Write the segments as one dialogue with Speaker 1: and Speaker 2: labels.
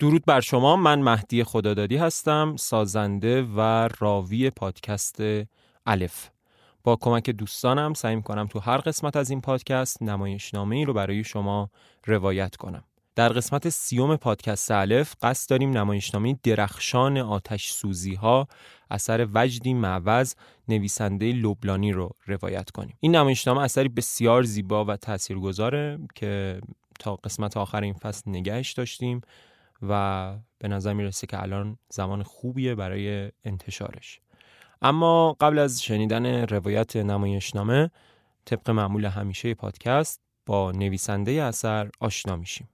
Speaker 1: درود بر شما. من مهدی خدادادی هستم سازنده و راوی پادکست الف. با کمک دوستانم سعی می‌کنم تو هر قسمت از این پادکست نمایشنامه ای رو برای شما روایت کنم. در قسمت سیوم پادکست الف قصد داریم نمایشنامه درخشان آتش سوزی ها اثر وجدی معوض نویسنده لبلانی رو روایت کنیم. این نمایشنامه اثری بسیار زیبا و تاثیرگذاره که تا قسمت آخر این فصل نگهش داشتیم. و به نظر می‌رسه که الان زمان خوبیه برای انتشارش. اما قبل از شنیدن روایت نمایشنامه طبق معمول همیشه پادکست با نویسنده اثر آشنا میشیم.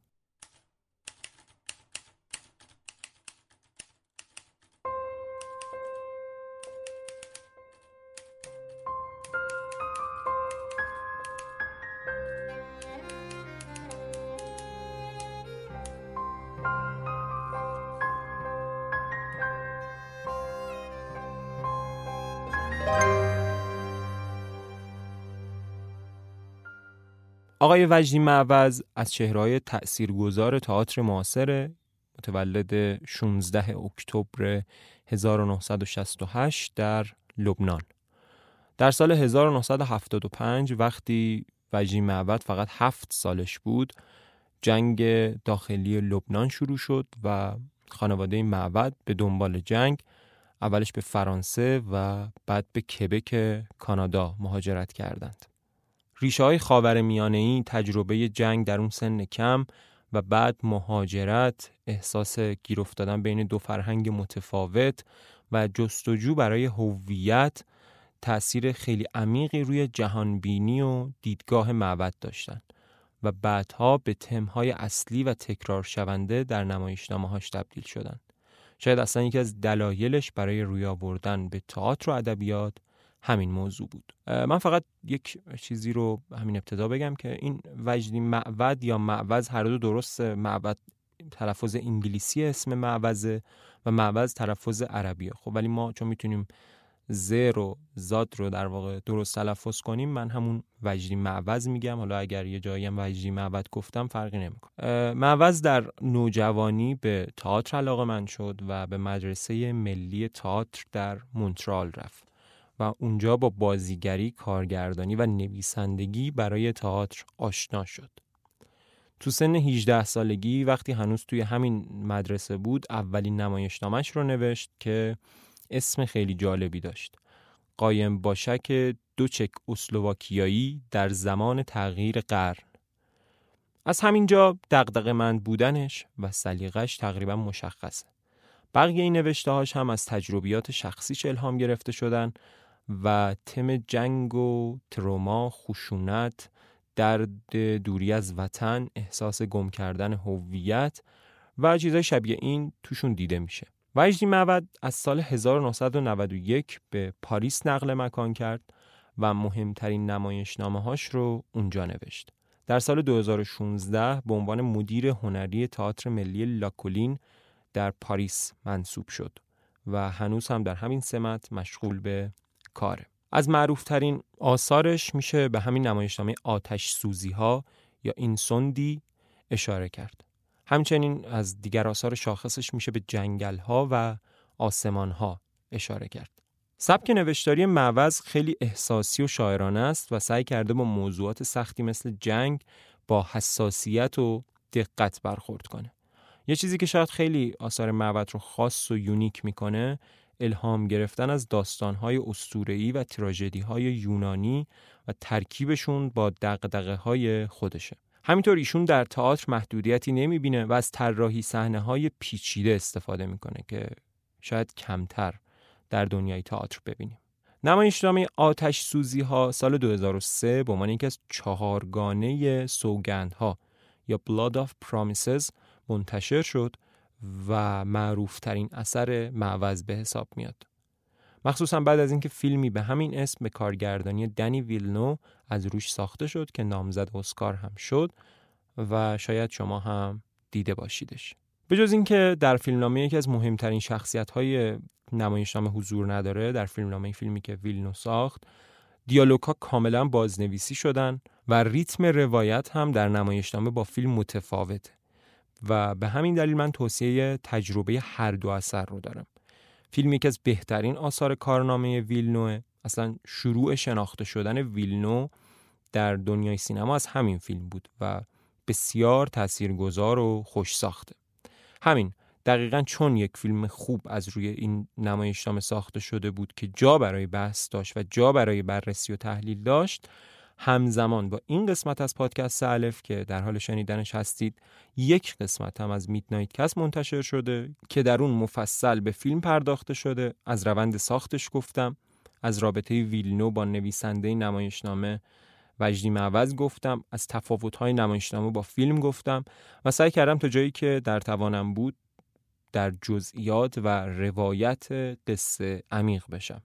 Speaker 1: آقای وجدی معوض از چهرهای تأثیرگذار تئاتر معاصر متولد 16 اکتبر 1968 در لبنان در سال 1975 وقتی وجدی معوض فقط هفت سالش بود جنگ داخلی لبنان شروع شد و خانواده معبد به دنبال جنگ اولش به فرانسه و بعد به کبک کانادا مهاجرت کردند. ریشه های خاور میانه ای تجربه جنگ در اون سن کم و بعد مهاجرت احساس گیر افتادن بین دو فرهنگ متفاوت و جستجو برای هویت تأثیر خیلی عمیقی روی جهانبینی و دیدگاه معبد داشتن و بعدها به تمهای اصلی و تکرار شونده در نمایشنامه هاش تبدیل شدن. شاید اصلا یکی از دلایلش برای روی آوردن به تئاتر و ادبیات همین موضوع بود. من فقط یک چیزی رو همین ابتدا بگم که این وجدی معود یا معوض هر دو درست معود تلفظ انگلیسی اسم معوضه و معوض تلفظ عربیه. خب ولی ما چون می‌تونیم ز رو زاد رو در واقع درست تلفظ کنیم من همون وجدی معوض میگم. حالا اگر یه جایی هم وجدی معوض گفتم فرقی نمی‌کنه. معوض در نوجوانی به تئاتر علاقه من شد و به مدرسه ملی تئاتر در مونترال رفت. و اونجا با بازیگری، کارگردانی و نویسندگی برای تئاتر آشنا شد. تو سن 18 سالگی وقتی هنوز توی همین مدرسه بود اولین نمایشنامش رو نوشت که اسم خیلی جالبی داشت. قایم باشک دو چک اسلوواکیایی در زمان تغییر قرن. از همینجا دقدق من بودنش و سلیقش تقریبا مشخصه. بقیه این نوشته هم از تجربیات شخصیش الهام گرفته شدن و تم جنگ و تروما، خشونت، درد دوری از وطن، احساس گم کردن هویت و چیزای شبیه این توشون دیده میشه. وجدی معبد از سال 1991 به پاریس نقل مکان کرد و مهمترین نمایشنامه هاش رو اونجا نوشت. در سال 2016 به عنوان مدیر هنری تئاتر ملی لاکولین در پاریس منصوب شد و هنوز هم در همین سمت مشغول به کاره از معروفترین آثارش میشه به همین نمایشنامه آتش سوزی ها یا اینسوندی اشاره کرد. همچنین از دیگر آثار شاخصش میشه به جنگل ها و آسمان ها اشاره کرد. سبک نوشتاری معوض خیلی احساسی و شاعرانه است و سعی کرده با موضوعات سختی مثل جنگ با حساسیت و دقت برخورد کنه. یه چیزی که شاید خیلی آثار معبد رو خاص و یونیک می‌کنه الهام گرفتن از داستانهای اسطوره‌ای و های یونانی و ترکیبشون با دقدقه های خودشه. همینطور ایشون در تئاتر محدودیتی نمی‌بینه و از طراحی صحنه های پیچیده استفاده می‌کنه که شاید کمتر در دنیای تئاتر ببینیم. نمایشنامه آتش سوزی ها سال 2003 به عنوان یکی از چهارگانه سوگندها یا Blood of Promises منتشر شد و معروفترین اثر معوض به حساب میاد. مخصوصا بعد از اینکه فیلمی به همین اسم به کارگردانی دنی ویلنو از روش ساخته شد که نامزد اسکار هم شد و شاید شما هم دیده باشیدش. به جز اینکه در فیلمنامه یکی از مهمترین شخصیت های نمایشنامه حضور نداره در فیلمنامه فیلمی که ویلنو ساخت دیالوگ ها کاملا بازنویسی شدن و ریتم روایت هم در نمایشنامه با فیلم متفاوته و به همین دلیل من توصیه تجربه هر دو اثر رو دارم. فیلم یکی از بهترین آثار کارنامه ویلنوه. اصلا شروع شناخته شدن ویلنو در دنیای سینما از همین فیلم بود و بسیار تاثیرگذار و خوش ساخته همین دقیقا چون یک فیلم خوب از روی این نمایشنامه ساخته شده بود که جا برای بحث داشت و جا برای بررسی و تحلیل داشت همزمان. با این قسمت از پادکست الف که در حال شنیدنش هستید یک قسمت هم از میدنایت کس منتشر شده که در اون مفصل به فیلم پرداخته شده از روند ساختش گفتم از رابطه ویلنو با نویسنده نمایشنامه وجدی معوض گفتم از تفاوت‌های نمایشنامه با فیلم گفتم و سعی کردم تا جایی که در توانم بود در جزئیات و روایت قصه عمیق بشم.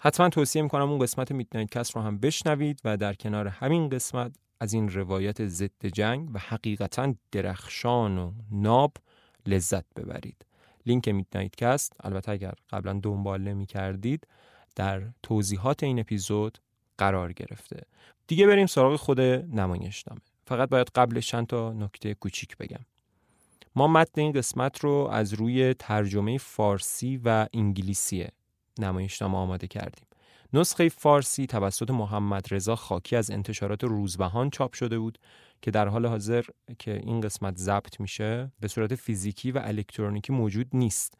Speaker 1: حتما توصیه می‌کنم اون قسمت Midnight Cast رو هم بشنوید و در کنار همین قسمت از این روایت ضد جنگ و حقیقتا درخشان و ناب لذت ببرید. لینک Midnight Cast البته اگر قبلا دنبال نمی کردید در توضیحات این اپیزود قرار گرفته. دیگه بریم سراغ خود نمایشنامه. فقط باید قبلش چند تا نکته کوچیک بگم. ما متن این قسمت رو از روی ترجمه فارسی و انگلیسی نمایشنامه آماده کردیم. نسخه فارسی توسط محمد رضا خاکی از انتشارات روزبهان چاپ شده بود که در حال حاضر که این قسمت ضبط میشه به صورت فیزیکی و الکترونیکی موجود نیست.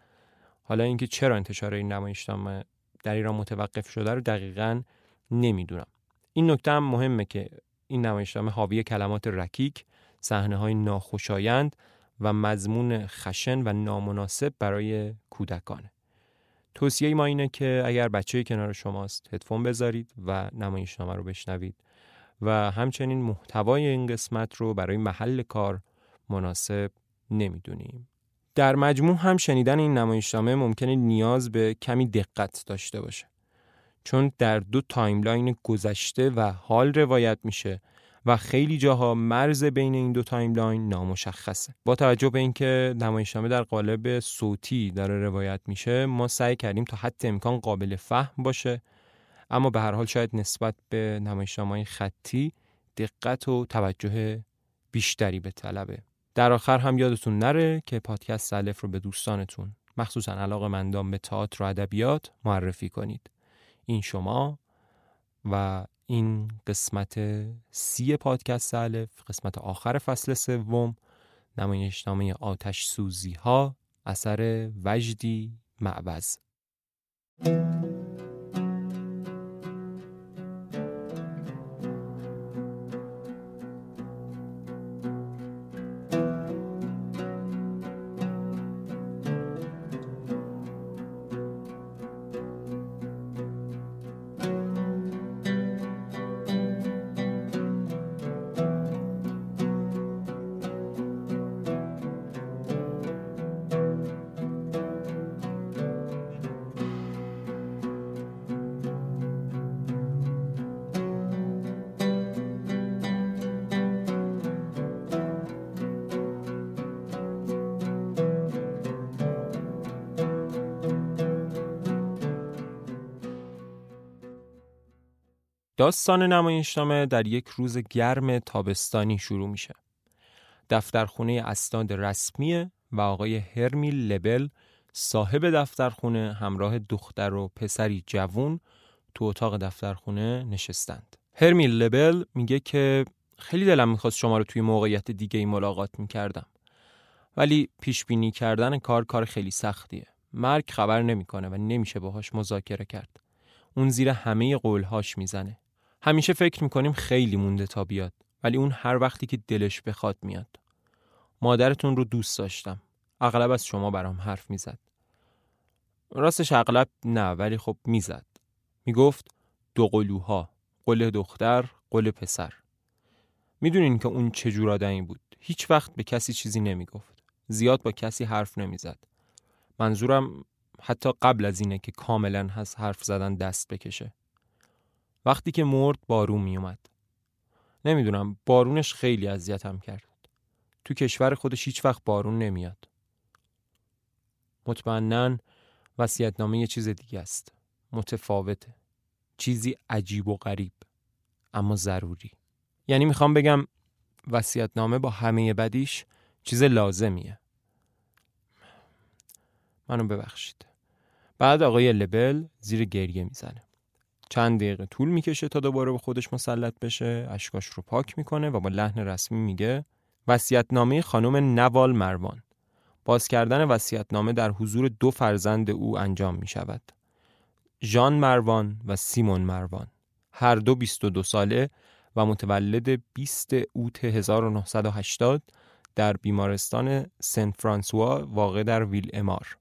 Speaker 1: حالا اینکه چرا انتشار این نمایشنامه در ایران متوقف شده رو دقیقا نمی‌دونم. این نکته هم مهمه که این نمایشنامه حاوی کلمات رکیک، صحنه های ناخوشایند و مضمون خشن و نامناسب برای کودکانه. توصیه ما اینه که اگر بچه کنار شماست هدفون بذارید و نمایشنامه رو بشنوید و همچنین محتوای این قسمت رو برای محل کار مناسب نمی‌دونیم. در مجموع هم شنیدن این نمایشنامه ممکنه نیاز به کمی دقت داشته باشه. چون در دو timeline گذشته و حال روایت میشه و خیلی جاها مرز بین این دو timeline نامشخصه. با توجه به اینکه نمایشنامه در قالب صوتی داره روایت میشه ما سعی کردیم تا حد امکان قابل فهم باشه. اما به هر حال شاید نسبت به نمایشنامه خطی دقت و توجه بیشتری بطلبه. در آخر هم یادتون نره که پادکست الف رو به دوستانتون مخصوصا علاقه مندان به تئاتر و ادبیات معرفی کنید. این شما و این قسمت سی پادکست الف قسمت آخر فصل سوم نمایشنامه آتش سوزی ها اثر وجدی معوض. داستان نمایشنامه در یک روز گرم تابستانی شروع میشه. دفترخونه اسناد رسمیه و آقای هرمیل لبل صاحب دفترخونه همراه دختر و پسری جوون تو اتاق دفترخونه نشستند. هرمیل لبل میگه که خیلی دلم می‌خواست شما رو توی موقعیت دیگه ای ملاقات می‌کردم. ولی پیش بینی کردن کار کار خیلی سختیه. مرگ خبر نمی‌کنه و نمیشه باهاش مذاکره کرد. اون زیر همه قولهاش می‌زنه. همیشه فکر می‌کنیم خیلی مونده تا بیاد ولی اون هر وقتی که دلش بخواد میاد. مادرتون رو دوست داشتم. اغلب از شما برام حرف می‌زد. راستش اغلب نه ولی خب می‌زد. می‌گفت دو قلوها قل دختر قل پسر. می‌دونین که اون چه جور آدمی بود. هیچ وقت به کسی چیزی نمی‌گفت. زیاد با کسی حرف نمی‌زد. منظورم حتی قبل از اینه که کاملا هست حرف زدن دست بکشه. وقتی که مرد بارون می اومد. نمی‌دونم بارونش خیلی اذیتم کرد. تو کشور خودش هیچ وقت بارون نمیاد. مطمئنا وصیت‌نامه یه چیز دیگه است. متفاوته. چیزی عجیب و غریب اما ضروری. یعنی می‌خوام بگم وصیت‌نامه با همه بدیش چیز لازمیه منو ببخشید بعد آقای لبل زیر گریه می‌زنه چند دقیقه طول می‌کشه تا دوباره به خودش مسلط بشه. اشکاش رو پاک می‌کنه و با لحن رسمی میگه وصیت‌نامه خانم نوال مروان. باز کردن وصیت‌نامه در حضور دو فرزند او انجام می شود. ژان مروان و سیمون مروان. هر دو 22 ساله و متولد 20 اوت 1980 در بیمارستان سنت فرانسوا واقع در ویل امار.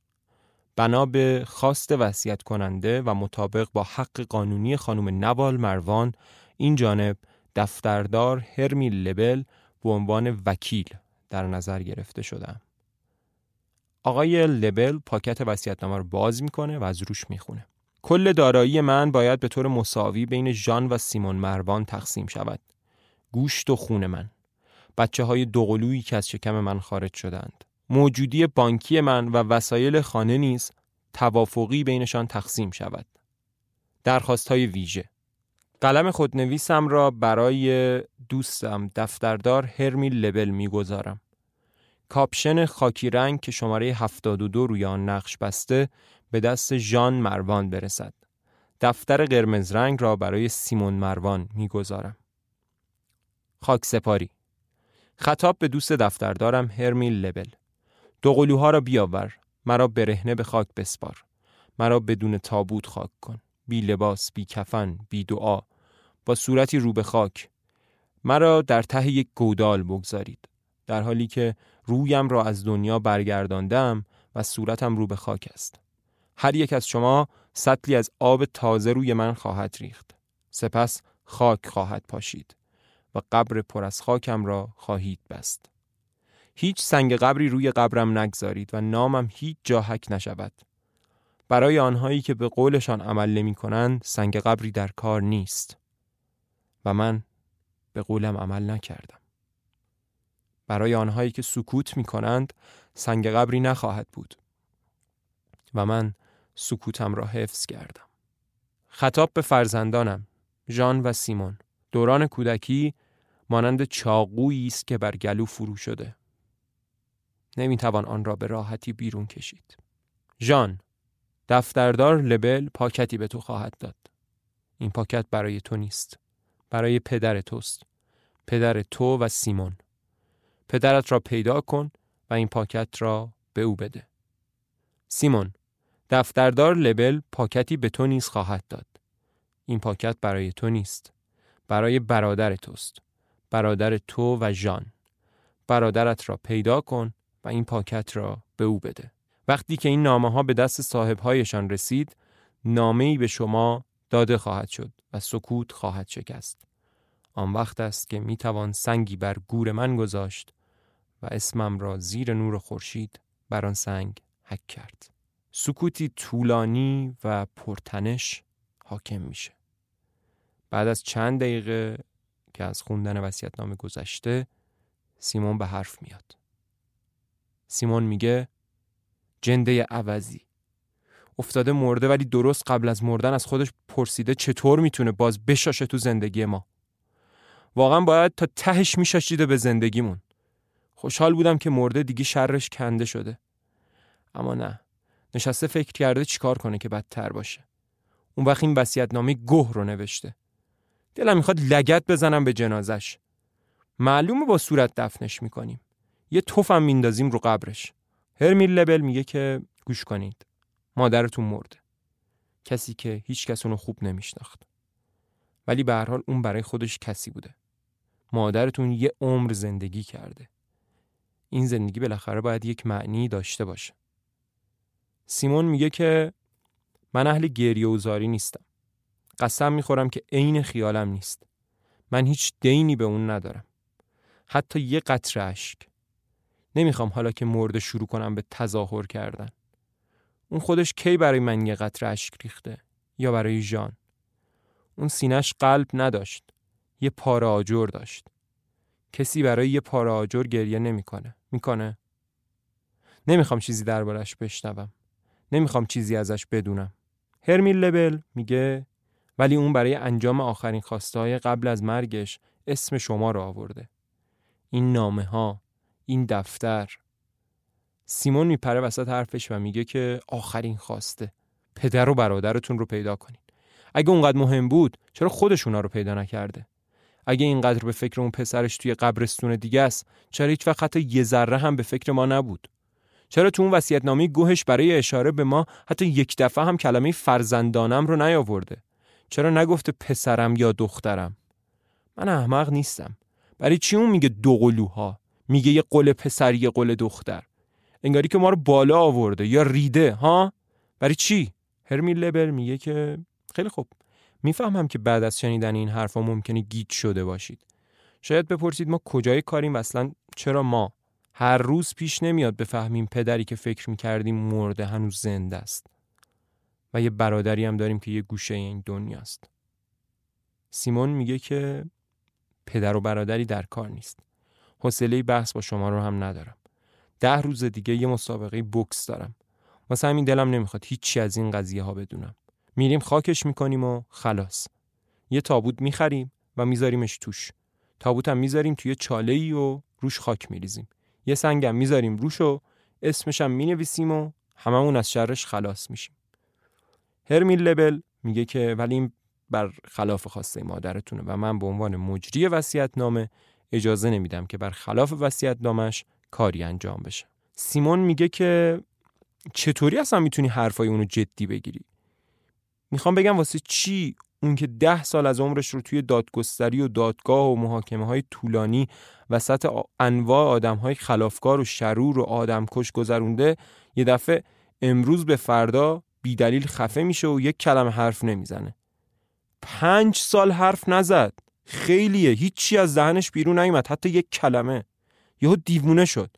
Speaker 1: بنا به خواست وصیت کننده و مطابق با حق قانونی خانم نوال مروان این جانب دفتردار هرمیل لبل به عنوان وکیل در نظر گرفته شدم. آقای لبل پاکت وصیت‌نامه رو باز می‌کنه و از روش می‌خونه. کل دارایی من باید به طور مساوی بین ژان و سیمون مروان تقسیم شود. گوشت و خون من. بچه های دوقلویی که از شکم من خارج شدند. موجودی بانکی من و وسایل خانه نیز توافقی بینشان تقسیم شود. درخواست های ویژه قلم خودنویسم را برای دوستم دفتردار هرمیل لبل می‌گذارم. کاپشن خاکی رنگ که شماره 72 روی آن نقش بسته به دست ژان مروان برسد. دفتر قرمز رنگ را برای سیمون مروان می‌گذارم. خاک سپاری خطاب به دوست دفتردارم هرمیل لبل دو قلوها را بیاور. مرا برهنه به خاک بسپار. مرا بدون تابوت خاک کن. بی لباس بی کفن بی دعا. با صورتی رو به خاک. مرا در ته یک گودال بگذارید. در حالی که رویم را از دنیا برگرداندم و صورتم رو به خاک است. هر یک از شما سطلی از آب تازه روی من خواهد ریخت. سپس خاک خواهد پاشید و قبر پر از خاکم را خواهید بست. هیچ سنگ قبری روی قبرم نگذارید و نامم هیچ جا حک نشود. برای آنهایی که به قولشان عمل نمی کنند سنگ قبری در کار نیست. و من به قولم عمل نکردم. برای آنهایی که سکوت می کنند سنگ قبری نخواهد بود. و من سکوتم را حفظ کردم. خطاب به فرزندانم ژان و سیمون. دوران کودکی مانند چاقویی است که بر گلو فرو شده. نمی‌توان آن را به راحتی بیرون کشید. ژان دفتردار لبل پاکتی به تو خواهد داد. این پاکت برای تو نیست. برای پدر توست. پدر تو و سیمون. پدرت را پیدا کن و این پاکت را به او بده. سیمون دفتردار لبل پاکتی به تو نیز خواهد داد. این پاکت برای تو نیست. برای برادر توست. برادر تو و ژان. برادرت را پیدا کن و این پاکت را به او بده. وقتی که این نامه ها به دست صاحبهایشان رسید نامه ای به شما داده خواهد شد و سکوت خواهد شکست. آن وقت است که می توان سنگی بر گور من گذاشت و اسمم را زیر نور خورشید بر آن سنگ حک کرد. سکوتی طولانی و پرتنش حاکم میشه. بعد از چند دقیقه که از خوندن نامه گذشته سیمون به حرف میاد. سیمون میگه جنده عوضی. افتاده مرده ولی درست قبل از مردن از خودش پرسیده چطور می‌تونه باز بشاشه تو زندگی ما. واقعا باید تا تهش میشاشیده به زندگیمون. خوشحال بودم که مرده دیگه شرش کنده شده. اما نه. نشسته فکر کرده چیکار کنه که بدتر باشه. اون وقت این نامه گوه رو نوشته. دلم می‌خواد لگت بزنم به جنازش. معلومه با صورت دفنش می‌کنیم. یه توفم میندازیم رو قبرش. هرمیل لبل میگه که گوش کنید. مادرتون مرده. کسی که هیچ کس اونو خوب نمیشناخت. ولی به هر حال اون برای خودش کسی بوده. مادرتون یه عمر زندگی کرده. این زندگی بالاخره باید یک معنی داشته باشه. سیمون میگه که من اهل گریه و زاری نیستم. قسم می‌خورم که عین خیالم نیست. من هیچ دینی به اون ندارم. حتی یه قطره اشک. نمی‌خوام حالا که مرده شروع کنم به تظاهر کردن. اون خودش کی برای من یه قطره اشک ریخته یا برای ژان؟ اون سینش قلب نداشت یه پاره آجر داشت. کسی برای یه پاره آجر گریه نمی‌کنه. می‌کنه؟ نمی‌خوام چیزی دربارش بشنوم. نمی‌خوام چیزی ازش بدونم. هرمیل لبل میگه ولی اون برای انجام آخرین خواسته قبل از مرگش اسم شما رو آورده. این نامه ها این دفتر. سیمون میپره وسط حرفش و میگه که آخرین خواسته. پدر و برادرتون رو پیدا کنین. اگه اونقدر مهم بود چرا خودشونا رو پیدا نکرده؟ اگه اینقدر به فکر اون پسرش توی قبرستون دیگه است چرا هیچ وقت حتی یه ذره هم به فکر ما نبود؟ چرا تو اون نامی گوهش برای اشاره به ما حتی یک دفعه هم کلمه فرزندانم رو نیاورده؟ چرا نگفته پسرم یا دخترم؟ من احمق نیستم. برای چی اون میگه دو قلوها میگه یه قل پسر یه قل دختر. انگاری که ما رو بالا آورده یا ریده ها؟ برای چی؟ هرمی لبل میگه که خیلی خوب. می‌فهمم که بعد از شنیدن این حرفا ممکنه گیج شده باشید. شاید بپرسید ما کجای کاریم اصلا چرا ما؟ هر روز پیش نمیاد بفهمیم پدری که فکر می‌کردیم مرده هنوز زنده است. و یه برادری هم داریم که یه گوشه این دنیاست. سیمون میگه که پدر و برادری در کار نیست. حوصله بحث با شما رو هم ندارم. ده روز دیگه یه مسابقه بوکس دارم. واسه همین دلم نمی‌خواد هیچی از این قضیه ها بدونم. میریم خاکش می‌کنیم و خلاص. یه تابوت می‌خریم و میذاریمش توش. تابوت می‌ذاریم توی چاله ای و روش خاک میریزیم. یه سنگم می‌ذاریم روش و اسمش هم می‌نویسیم و هممون از شرش خلاص میشیم. هرمیل لبل میگه که ولی این بر خلاف خواسته مادرتونه و من به عنوان مجری وصیت نامه اجازه نمیدم که بر خلاف وصیت نامش کاری انجام بشه. سیمون میگه که چطوری اصلا می‌تونی حرفای اونو جدی بگیری؟ می‌خوام بگم واسه چی اون که ده سال از عمرش رو توی دادگستری و دادگاه و محاکمه های طولانی وسط انواع آدم های خلافکار و شرور و آدمکش گذرونده یه دفعه امروز به فردا بیدلیل خفه میشه و یک کلمه حرف نمی‌زنه. پنج سال حرف نزد. خیلیه. هیچی از دهنش بیرون نیومد. حتی یک کلمه. یهو دیوونه شد.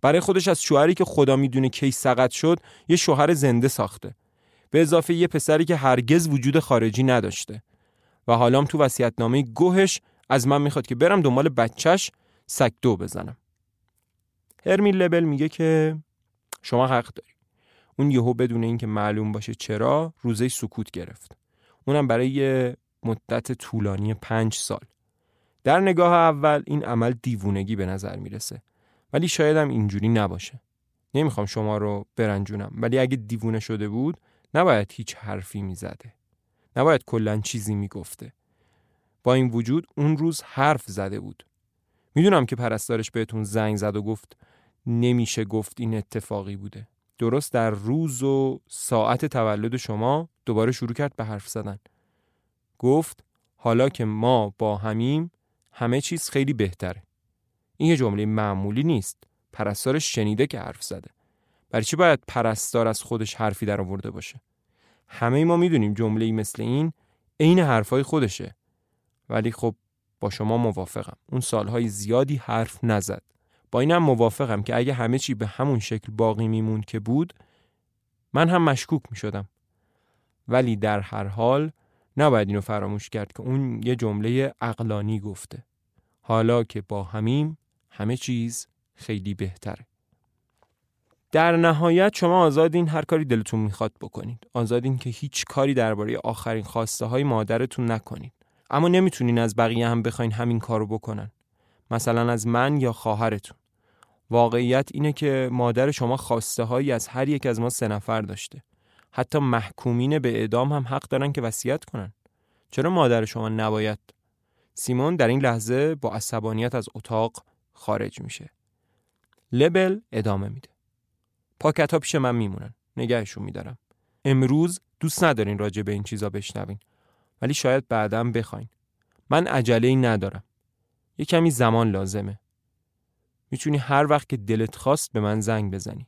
Speaker 1: برای خودش از شوهری که خدا می‌دونه کی سقط شد یه شوهر زنده ساخته. به اضافه یه پسری که هرگز وجود خارجی نداشته. و حالام تو وصیت‌نامه گوهش از من می‌خواد که برم دنبال بچهش سگ دو بزنم. هرمیل لبل میگه که شما حق داری اون یهو بدون اینکه معلوم باشه چرا روزه سکوت گرفت. اونم برای مدت طولانی پنج سال. در نگاه اول این عمل دیوونگی به نظر می‌رسه ولی شاید هم اینجوری نباشه. نمی‌خوام شما رو برنجونم ولی اگه دیوونه شده بود نباید هیچ حرفی می‌زده. نباید کلا چیزی می‌گفته. با این وجود اون روز حرف زده بود. می‌دونم که پرستارش بهتون زنگ زد و گفت نمیشه گفت این اتفاقی بوده. درست در روز و ساعت تولد شما دوباره شروع کرد به حرف زدن. گفت حالا که ما با همیم همه چیز خیلی بهتره. این یه جمله معمولی نیست. پرستارش شنیده که حرف زده. برای چی باید پرستار از خودش حرفی در آورده باشه؟ همه ما می‌دونیم جمله مثل این عین حرفای خودشه. ولی خب با شما موافقم. اون سالهای زیادی حرف نزد. با اینم موافقم که اگه همه چی به همون شکل باقی میمون که بود من هم مشکوک می شدم. ولی در هر حال نباید اینو فراموش کرد که اون یه جمله اقلانی گفته. حالا که با همیم همه چیز خیلی بهتره. در نهایت شما آزادین هر کاری دلتون می‌خواد بکنید. آزادین که هیچ کاری درباره آخرین خواسته های مادرتون نکنید. اما نمی‌تونین از بقیه هم بخواین همین کارو بکنن. مثلا از من یا خواهرتون. واقعیت اینه که مادر شما خواسته هایی از هر یک از ما سه نفر داشته. حتی محکومین به اعدام هم حق دارن که وصیت کنن. چرا مادر شما نباید؟ سیمون در این لحظه با عصبانیت از اتاق خارج میشه. لبل ادامه میده. پاکت ها پیش من میمونن. نگهشون میدارم. امروز دوست ندارین راجع به این چیزا بشنوین. ولی شاید بعدا بخواین. من عجله ای ندارم. یه کمی زمان لازمه. می‌تونی هر وقت که دلت خواست به من زنگ بزنی.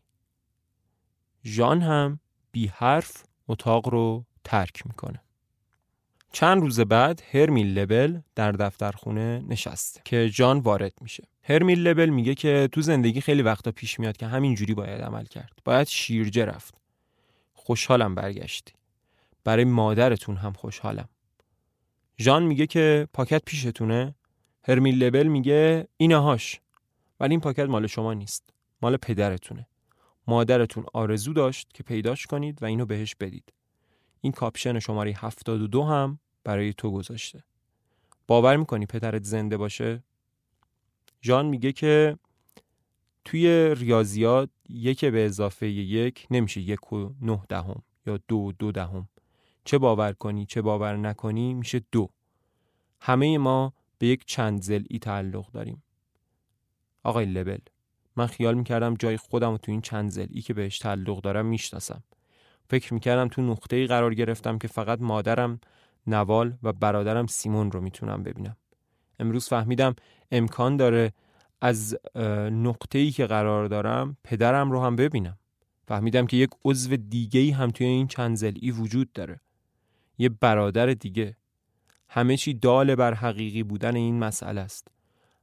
Speaker 1: ژان هم بی حرف اتاق رو ترک می‌کنه. چند روز بعد هرمیل لبل در دفترخونه نشسته که جان وارد میشه. هرمیل لبل میگه که تو زندگی خیلی وقتا پیش میاد که همینجوری باید عمل کرد. باید شیرجه رفت. خوشحالم برگشتی. برای مادرتون هم خوشحالم. جان میگه که پاکت پیشتونه. هرمیل لبل میگه اینهاش. ولی این پاکت مال شما نیست. مال پدرتونه. مادرتون آرزو داشت که پیداش کنید و اینو بهش بدید. این کاپشن شماره 72 هم برای تو گذاشته. باور می‌کنی پدرت زنده باشه؟ جان میگه که توی ریاضیات یک به اضافه یک نمیشه یک و نه دهم یا دو دو دهم. چه باور کنی چه باور نکنی میشه دو. همه ما به یک چند زلی تعلق داریم. آقای لبل. من خیال می‌کردم جای خودم و تو این چند زلی که بهش تعلق دارم می‌شناسم. فکر می‌کردم تو نقطه ای قرار گرفتم که فقط مادرم نوال و برادرم سیمون رو می‌تونم ببینم. امروز فهمیدم امکان داره از نقطه ای که قرار دارم پدرم رو هم ببینم. فهمیدم که یک عضو دیگه ای هم توی این چند زلی وجود داره. یه برادر دیگه. همه چی دال بر حقیقی بودن این مسئله است.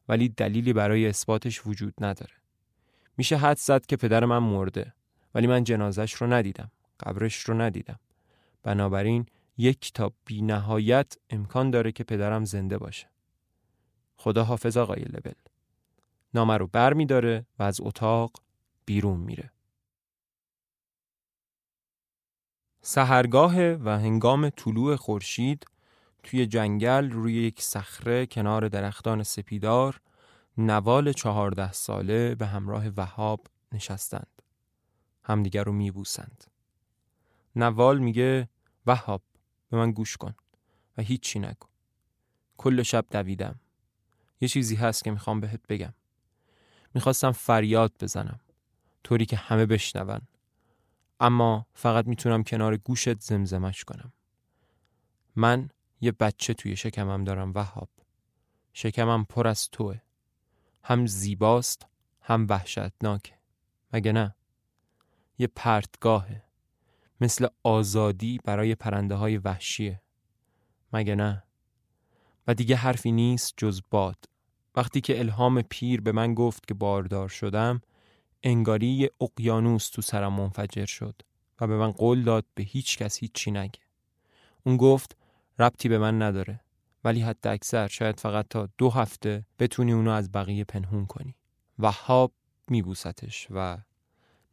Speaker 1: ولی دلیلی برای اثباتش وجود نداره. میشه حد زد که پدر من مرده. ولی من جنازش رو ندیدم. قبرش رو ندیدم. بنابراین یک تا بی نهایت امکان داره که پدرم زنده باشه. خدا حافظ آقای لبل. نامه رو بر می داره و از اتاق بیرون میره. سهرگاه و هنگام طلوع خورشید توی جنگل روی یک صخره کنار درختان سپیدار نوال چهارده ساله به همراه وهاب نشستند. همدیگر رو میبوسند. نوال میگه وهاب به من گوش کن و هیچی نگو. کل شب دویدم. یه چیزی هست که می‌خوام بهت بگم. می‌خواستم فریاد بزنم. طوری که همه بشنون. اما فقط می‌تونم کنار گوشت زمزمش کنم. من یه بچه توی شکمم دارم وهاب. شکمم پر از توه. هم زیباست هم وحشتناکه. مگه نه؟ یه پرتگاهه. مثل آزادی برای پرنده های وحشیه. مگه نه؟ و دیگه حرفی نیست جز باد. وقتی که الهام پیر به من گفت که باردار شدم انگاری اقیانوس تو سرم منفجر شد و به من قول داد به هیچ کس هیچی نگه. اون گفت ربطی به من نداره ولی حتی اکثر شاید فقط تا دو هفته بتونی اونو از بقیه پنهون کنی. وهاب میبوستش و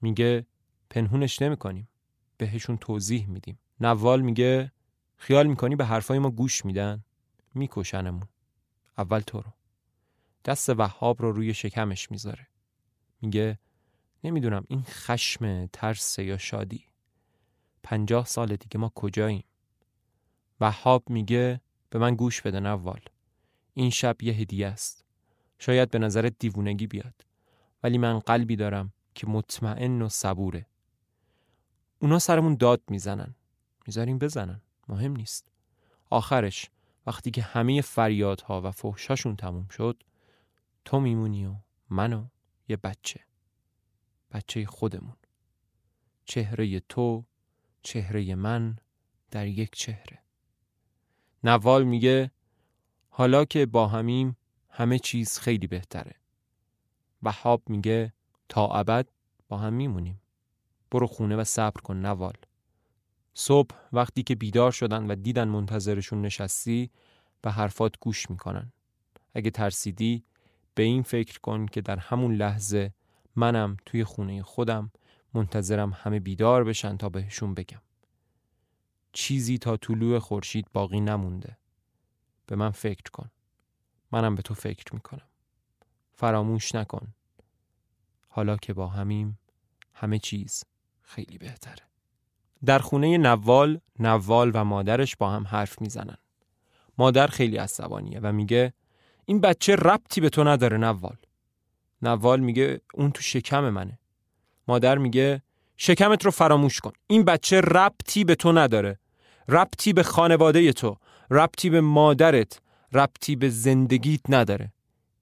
Speaker 1: میگه پنهونش نمی‌کنیم. بهشون توضیح میدیم. نوال میگه خیال می‌کنی به حرفای ما گوش میدن؟ میکشنمون. اول تو رو. دست وهاب رو روی شکمش می‌ذاره. میگه نمی‌دونم این خشم ترس یا شادی پنجاه سال دیگه ما کجاییم وهاب میگه به من گوش بده نوال. این شب یه هدیه است. شاید به نظرت دیوونگی بیاد. ولی من قلبی دارم که مطمئن و صبوره. اونا سرمون داد می‌زنن. می‌ذاریم بزنن. مهم نیست. آخرش وقتی که همه فریادها و فحشاشون تموم شد تو میمونی و منو یه بچه. بچه خودمون. چهره تو چهره من در یک چهره. نوال میگه حالا که با همیم همه چیز خیلی بهتره. وحاب میگه تا ابد با هم میمونیم. برو خونه و صبر کن نوال. صبح وقتی که بیدار شدن و دیدن منتظرشون نشستی به حرفات گوش می‌کنن. اگه ترسیدی به این فکر کن که در همون لحظه منم توی خونه خودم منتظرم همه بیدار بشن تا بهشون بگم. چیزی تا طلوع خورشید باقی نمونده. به من فکر کن. منم به تو فکر می‌کنم. فراموش نکن. حالا که با همیم همه چیز خیلی بهتره. در خونه نوال نوال و مادرش با هم حرف می‌زنن. مادر خیلی عصبانیه و میگه این بچه ربطی به تو نداره نوال. نوال میگه اون تو شکم منه. مادر میگه شکمت رو فراموش کن. این بچه ربطی به تو نداره. ربطی به خانواده تو ربطی به مادرت ربطی به زندگیت نداره.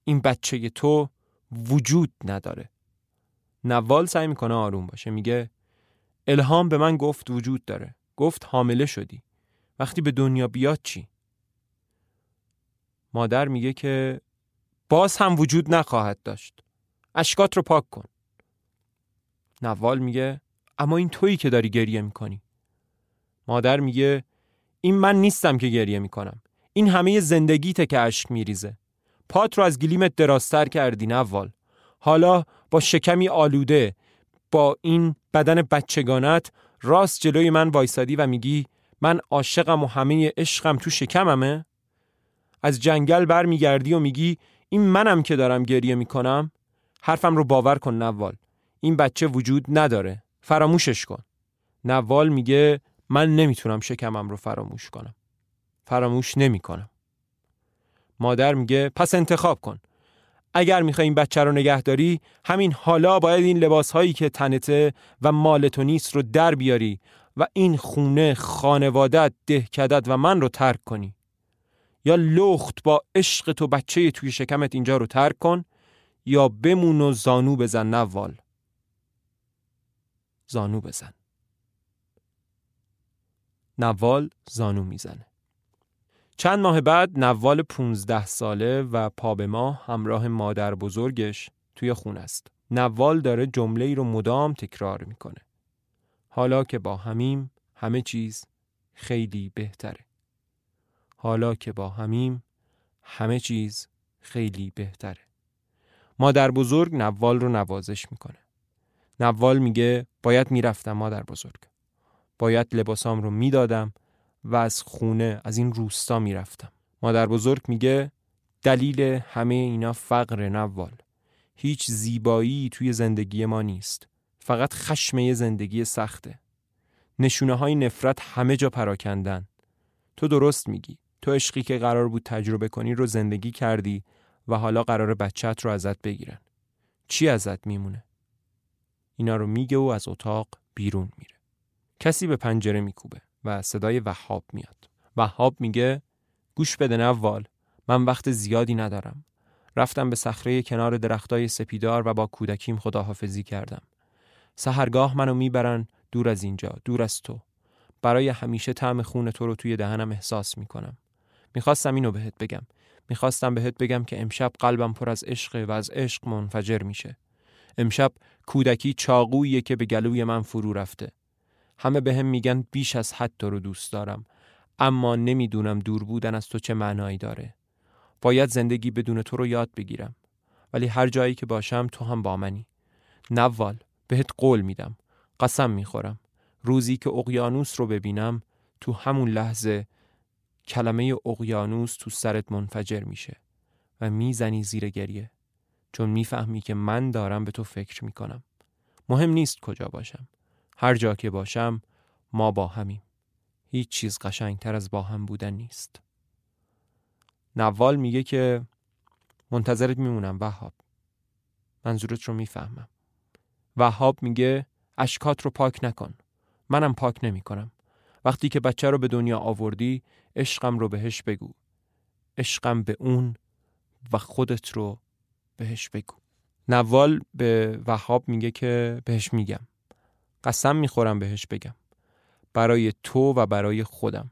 Speaker 1: این بچه تو وجود نداره. نوال سعی می‌کنه آروم باشه. میگه الهام به من گفت وجود داره. گفت حامله شدی. وقتی به دنیا بیاد چی؟ مادر میگه که باز هم وجود نخواهد داشت. اشکات رو پاک کن. نوال میگه اما این تویی که داری گریه می‌کنی. مادر میگه این من نیستم که گریه می‌کنم. این همه زندگیته که اشک میریزه. پات رو از گلیمت دراستر کردی نوال حالا با شکمی آلوده با این بدن بچگانت راست جلوی من وایسادی و میگی من عاشقم و همه عشقم تو شکممه؟ از جنگل برمیگردی و میگی این منم که دارم گریه می‌کنم. حرفم رو باور کن نوال این بچه وجود نداره. فراموشش کن. نوال میگه من نمی‌تونم شکمم رو فراموش کنم. فراموش نمی‌کنم. مادر میگه پس انتخاب کن. اگر می‌خوای این بچه رو نگهداری همین حالا باید این لباس هایی که تنته و مال تو نیست رو در بیاری و این خونه خانوادت دهکدت و من رو ترک کنی. یا لخت با عشق تو بچه توی شکمت اینجا رو ترک کن یا بمون و زانو بزن نوال. زانو بزن. نوال زانو می‌زنه چند ماه بعد نوال 15 ساله و پا به ما همراه مادر بزرگش توی خون است. نوال داره جمله ای رو مدام تکرار می‌کنه. حالا که با همیم همه چیز خیلی بهتره. حالا که با همیم همه چیز خیلی بهتره. مادر بزرگ نوال رو نوازش می‌کنه. نوال میگه باید می‌رفتم مادر بزرگ. باید لباسام رو می‌دادم و از خونه از این روستا می‌رفتم. مادر بزرگ میگه دلیل همه اینا فقر نوال. هیچ زیبایی توی زندگی ما نیست. فقط خشمه زندگی سخته. نشونه های نفرت همه جا پراکندن. تو درست میگی. تو عشقی که قرار بود تجربه کنی رو زندگی کردی و حالا قرار بچت رو ازت بگیرن. چی ازت میمونه؟ اینا رو میگه و از اتاق بیرون میره. کسی به پنجره میکوبه و صدای وهاب میاد. وهاب میگه گوش بده نوال من وقت زیادی ندارم. رفتم به صخره کنار درختای سپیدار و با کودکیم خداحافظی کردم. سهرگاه منو می‌برن دور از اینجا دور از تو. برای همیشه طعم خون تو رو توی دهنم احساس می‌کنم. می‌خواستم اینو بهت بگم. می‌خواستم بهت بگم که امشب قلبم پر از عشق و از عشق منفجر میشه. امشب کودکی چاقویی که به گلوی من فرو رفته همه به هم میگن بیش از حد تو رو دوست دارم اما نمی‌دونم دور بودن از تو چه معنایی داره. باید زندگی بدون تو رو یاد بگیرم ولی هر جایی که باشم تو هم با منی. نوال بهت قول میدم قسم می‌خورم. روزی که اقیانوس رو ببینم تو همون لحظه کلمه اقیانوس تو سرت منفجر میشه و می‌زنی زیر گریه. چون می‌فهمی که من دارم به تو فکر می‌کنم. مهم نیست کجا باشم. هر جا که باشم ما با همیم. هیچ چیز قشنگتر از با هم بودن نیست. نوال میگه که منتظرت میمونم وهاب. منظورت رو می‌فهمم. وهاب میگه اشکات رو پاک نکن. منم پاک نمی کنم. وقتی که بچه رو به دنیا آوردی عشقم رو بهش بگو. عشقم به اون و خودت رو بهش بگو. نوال به وهاب میگه که بهش میگم. قسم می‌خورم بهش بگم. برای تو و برای خودم.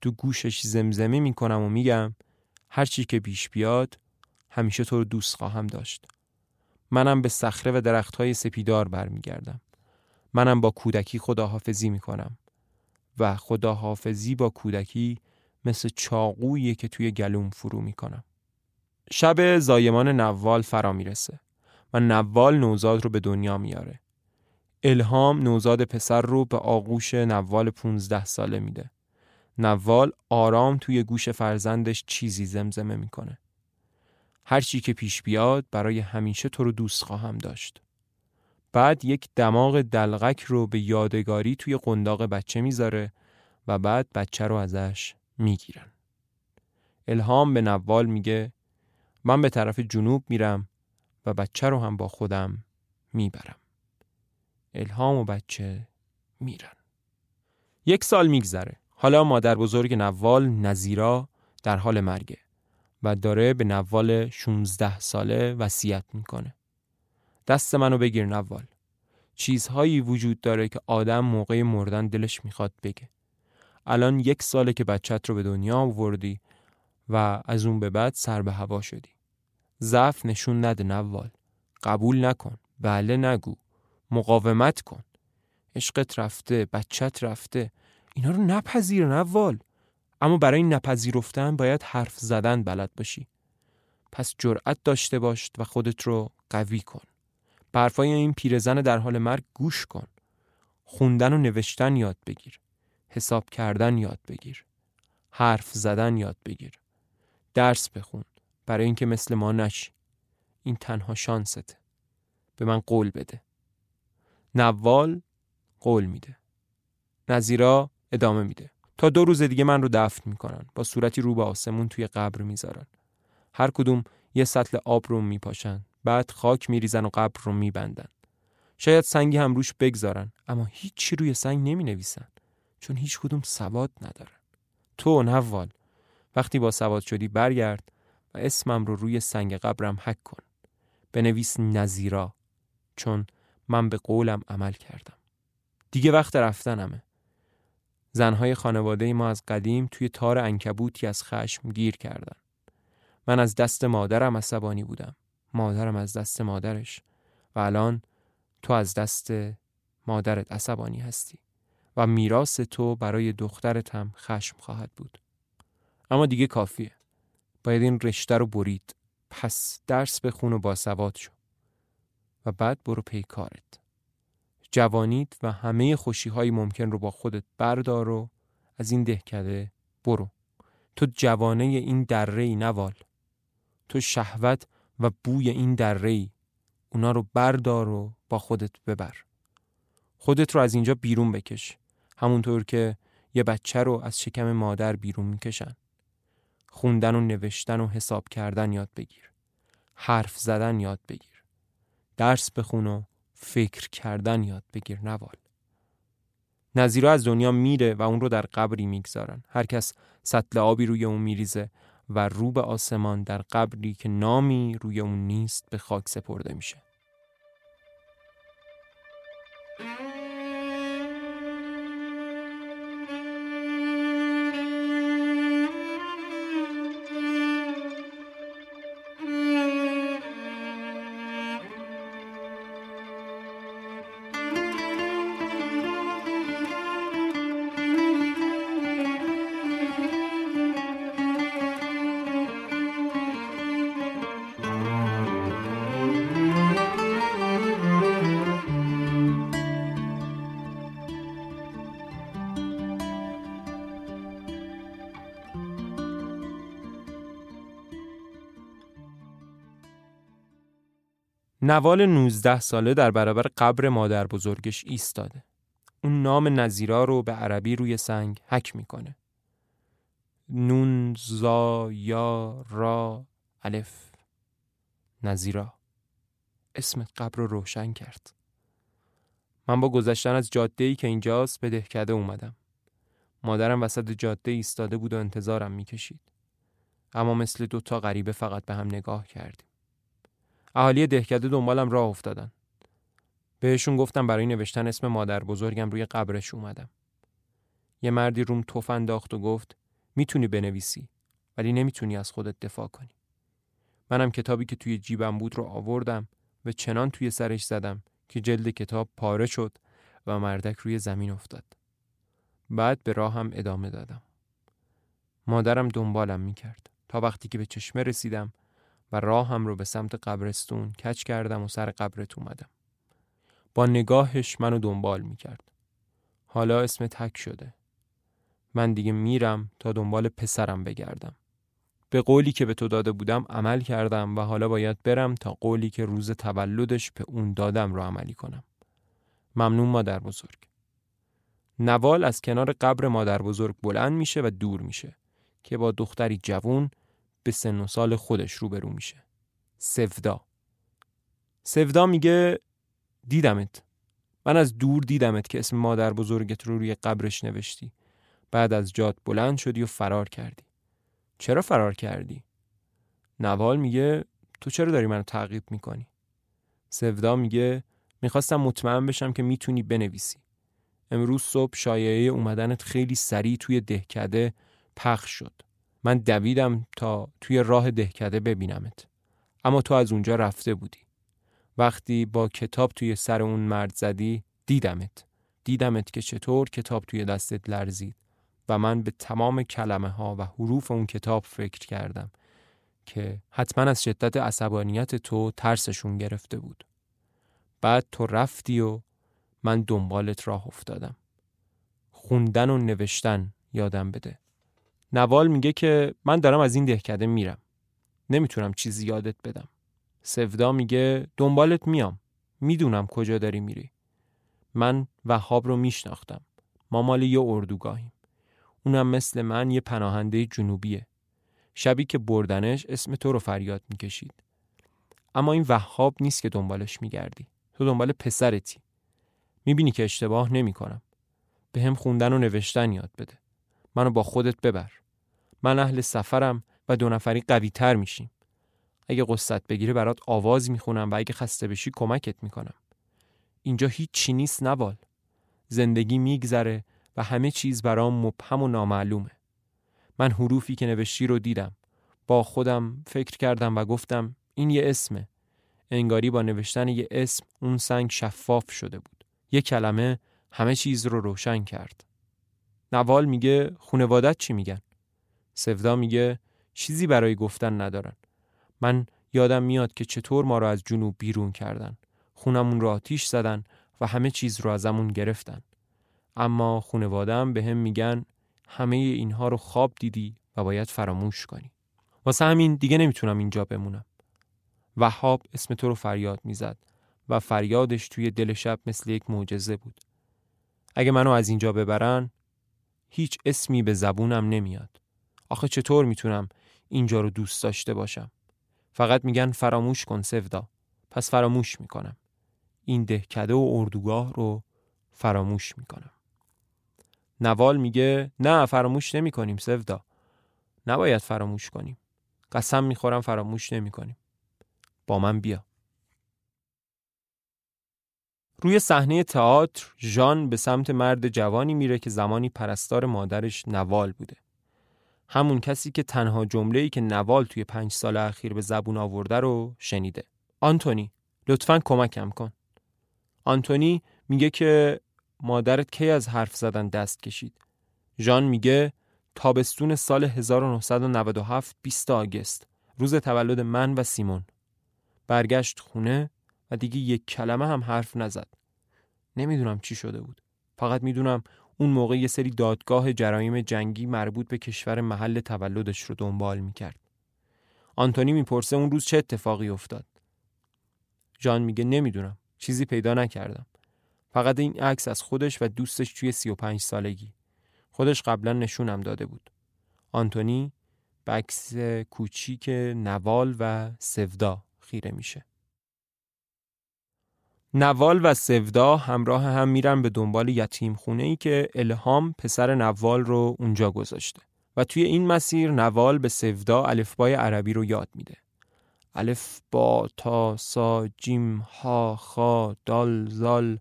Speaker 1: تو گوشش زمزمه می‌کنم و میگم هر چی که پیش بیاد همیشه تو رو دوست خواهم داشت. منم به صخره و درختهای سپیدار برمیگردم. منم با کودکی خداحافظی می‌کنم. و خداحافظی با کودکی مثل چاقویی که توی گلوم فرو می‌کنم. شب زایمان نوال فرا می‌رسه. و نوال نوزاد رو به دنیا میاره الهام نوزاد پسر رو به آغوش نوال 15 ساله میده. نوال آرام توی گوش فرزندش چیزی زمزمه می‌کنه. هر چی که پیش بیاد برای همیشه تو رو دوست خواهم داشت. بعد یک دماغ دلغک رو به یادگاری توی قنداق بچه می‌ذاره و بعد بچه رو ازش می‌گیرن. الهام به نوال میگه من به طرف جنوب میرم و بچه رو هم با خودم می‌برم. الهام و بچه میرن. یک سال میگذره. حالا مادر بزرگ نوال نزیرا در حال مرگه و داره به نوال 16 ساله وصیت می‌کنه. دست منو بگیر نوال. چیزهایی وجود داره که آدم موقع مردن دلش می‌خواد بگه. الان یک ساله که بچت رو به دنیا آوردی و از اون به بعد سر به هوا شدی. ضعف نشون نده نوال. قبول نکن. بله نگو. مقاومت کن. عشقت رفته بچت رفته. اینا رو نپذیر نوال. اما برای نپذیرفتن باید حرف زدن بلد باشی. پس جرأت داشته باش و خودت رو قوی کن. برفای این پیرزن در حال مرگ گوش کن. خوندن و نوشتن یاد بگیر. حساب کردن یاد بگیر. حرف زدن یاد بگیر. درس بخون. برای اینکه مثل ما نشی. این تنها شانسته به من قول بده. نوال قول میده. نظیرا ادامه میده. تا دو روز دیگه من رو دفن می‌کنن. با صورتی رو به آسمون توی قبر می‌ذارن. هر کدوم یه سطل آب رو میپاشن. بعد خاک میریزن و قبر رو میبندن. شاید سنگی هم روش بگذارن اما هیچی روی سنگ نمی نویسن چون هیچ کدوم سواد ندارن. تو نوال وقتی با سواد شدی برگرد و اسمم رو روی سنگ قبرم حک کن. بنویس نظیرا. چون من به قولم عمل کردم. دیگه وقت رفتنمه. زنهای خانواده ما از قدیم توی تار انکبوتی از خشم گیر کردن. من از دست مادرم عصبانی بودم. مادرم از دست مادرش. و الان تو از دست مادرت عصبانی هستی. و میراث تو برای دخترت هم خشم خواهد بود. اما دیگه کافیه. باید این رشته رو برید. پس درس بخون و باسواد شو. و بعد برو پی کارت. جوانیت و همه خوشی های ممکن رو با خودت بردار و از این دهکده برو. تو جوانه این دره ای نوال. تو شهوت و بوی این دره ای اونا رو بردار و با خودت ببر. خودت رو از اینجا بیرون بکش. همونطور که یه بچه رو از شکم مادر بیرون می‌کشن. خوندن و نوشتن و حساب کردن یاد بگیر. حرف زدن یاد بگیر. درس بخون و فکر کردن یاد بگیر نوال. نظیرا از دنیا میره و اون رو در قبری می‌گذارن. هر کس سطل آبی روی اون میریزه و رو به آسمان در قبری که نامی روی اون نیست به خاک سپرده میشه. نوال 19 ساله در برابر قبر مادر بزرگش ایستاده. اون نام نظیرا رو به عربی روی سنگ حک می‌کنه. نون زا یا را الف نظیرا اسم قبر رو روشن کرد. من با گذشتن از جاده ای که اینجاست به دهکده اومدم. مادرم وسط جاده ایستاده بود و انتظارم می‌کشید. اما مثل دوتا غریبه فقط به هم نگاه کردیم. اهالی دهکده دنبالم راه افتادن. بهشون گفتم برای نوشتن اسم مادر بزرگم روی قبرش اومدم. یه مردی روم توف انداخت و گفت می‌تونی بنویسی ولی نمی‌تونی از خودت دفاع کنی. منم کتابی که توی جیبم بود رو آوردم و چنان توی سرش زدم که جلد کتاب پاره شد و مردک روی زمین افتاد. بعد به راهم ادامه دادم. مادرم دنبالم می‌کرد تا وقتی که به چشمه رسیدم و راهم رو به سمت قبرستون کچ کردم و سر قبرت اومدم. با نگاهش منو دنبال می‌کرد. حالا اسم تک شده. من دیگه میرم تا دنبال پسرم بگردم. به قولی که به تو داده بودم عمل کردم و حالا باید برم تا قولی که روز تولدش به اون دادم رو عملی کنم. ممنون مادر بزرگ. نوال از کنار قبر مادر بزرگ بلند میشه و دور میشه که با دختری جوون به سن و سال خودش روبرو میشه. سفدا سفدا میگه دیدمت. من از دور دیدمت که اسم مادر بزرگت رو روی قبرش نوشتی. بعد از جاد بلند شدی و فرار کردی. چرا فرار کردی؟ نوال میگه تو چرا داری منو تعقیب می‌کنی؟ سفدا میگه می‌خواستم مطمئن بشم که می‌تونی بنویسی. امروز صبح شایعه اومدنت خیلی سریع توی دهکده پخش شد. من دویدم تا توی راه دهکده ببینمت. اما تو از اونجا رفته بودی. وقتی با کتاب توی سر اون مرد زدی دیدمت. دیدمت که چطور کتاب توی دستت لرزید و من به تمام کلمه ها و حروف اون کتاب فکر کردم که حتما از شدت عصبانیت تو ترسشون گرفته بود. بعد تو رفتی و من دنبالت راه افتادم. خوندن و نوشتن یادم بده. نوال میگه که من دارم از این دهکده میرم. نمی‌تونم چیزی یادت بدم. سفدا میگه دنبالت میام. می‌دونم کجا داری میری. من وهاب رو میشناختم. ما مال یه اردوگاهیم. اونم مثل من یه پناهنده جنوبیه. شبی که بردنش اسم تو رو فریاد می‌کشید. اما این وهاب نیست که دنبالش میگردی. تو دنبال پسرتی. می‌بینی که اشتباه نمی‌کنم. به هم خوندن و نوشتن یاد بده. منو با خودت ببر. من اهل سفرم و دو نفری قوی تر میشیم. اگه قصت بگیره برات آواز می‌خونم و اگه خسته بشی کمکت می‌کنم. اینجا هیچ چی نیست نبال زندگی میگذره و همه چیز برام مبهم و نامعلومه. من حروفی که نوشتی رو دیدم. با خودم فکر کردم و گفتم این یه اسمه. انگاری با نوشتن یه اسم اون سنگ شفاف شده بود. یه کلمه همه چیز رو روشن کرد. نوال میگه خونوادت چی میگن؟ سفدا میگه چیزی برای گفتن ندارن. من یادم میاد که چطور ما رو از جنوب بیرون کردن. خونمون رو آتیش زدن و همه چیز رو ازمون گرفتن. اما خونوادم به هم میگن همه اینها رو خواب دیدی و باید فراموش کنی. واسه همین دیگه نمی‌تونم اینجا بمونم. وهاب اسم تو رو فریاد می‌زد و فریادش توی دل شب مثل یک معجزه بود. اگه منو از اینجا ببرن هیچ اسمی به زبونم نمیاد. آخه چطور می‌تونم اینجا رو دوست داشته باشم؟ فقط میگن فراموش کن سفدا پس فراموش می‌کنم. این دهکده و اردوگاه رو فراموش می‌کنم. نوال میگه نه فراموش نمی کنیم سفدا نباید فراموش کنیم. قسم می‌خورم فراموش نمی کنیم با من بیا. روی صحنه تئاتر ژان به سمت مرد جوانی میره که زمانی پرستار مادرش نوال بوده. همون کسی که تنها جمله‌ای که نوال توی پنج سال اخیر به زبون آورده رو شنیده. آنتونی لطفا کمکم کن. آنتونی میگه که مادرت کی از حرف زدن دست کشید؟ ژان میگه تابستون سال 1997 20 آگست روز تولد من و سیمون. برگشت خونه و دیگه یک کلمه هم حرف نزد. نمی‌دونم چی شده بود. فقط می‌دونم اون موقع یه سری دادگاه جرایم جنگی مربوط به کشور محل تولدش رو دنبال می‌کرد. آنتونی می‌پرسه اون روز چه اتفاقی افتاد. جان میگه نمی‌دونم چیزی پیدا نکردم. فقط این عکس از خودش و دوستش توی 35 سالگی. خودش قبلا نشونم داده بود. آنتونی به عکس کوچیک نوال و سفدا خیره میشه. نوال و سفدا همراه هم میرن به دنبال یتیم خونه ای که الهام پسر نوال رو اونجا گذاشته. و توی این مسیر نوال به سفدا الفبای عربی رو یاد میده. الف با تا سا جیم ها خا دال زال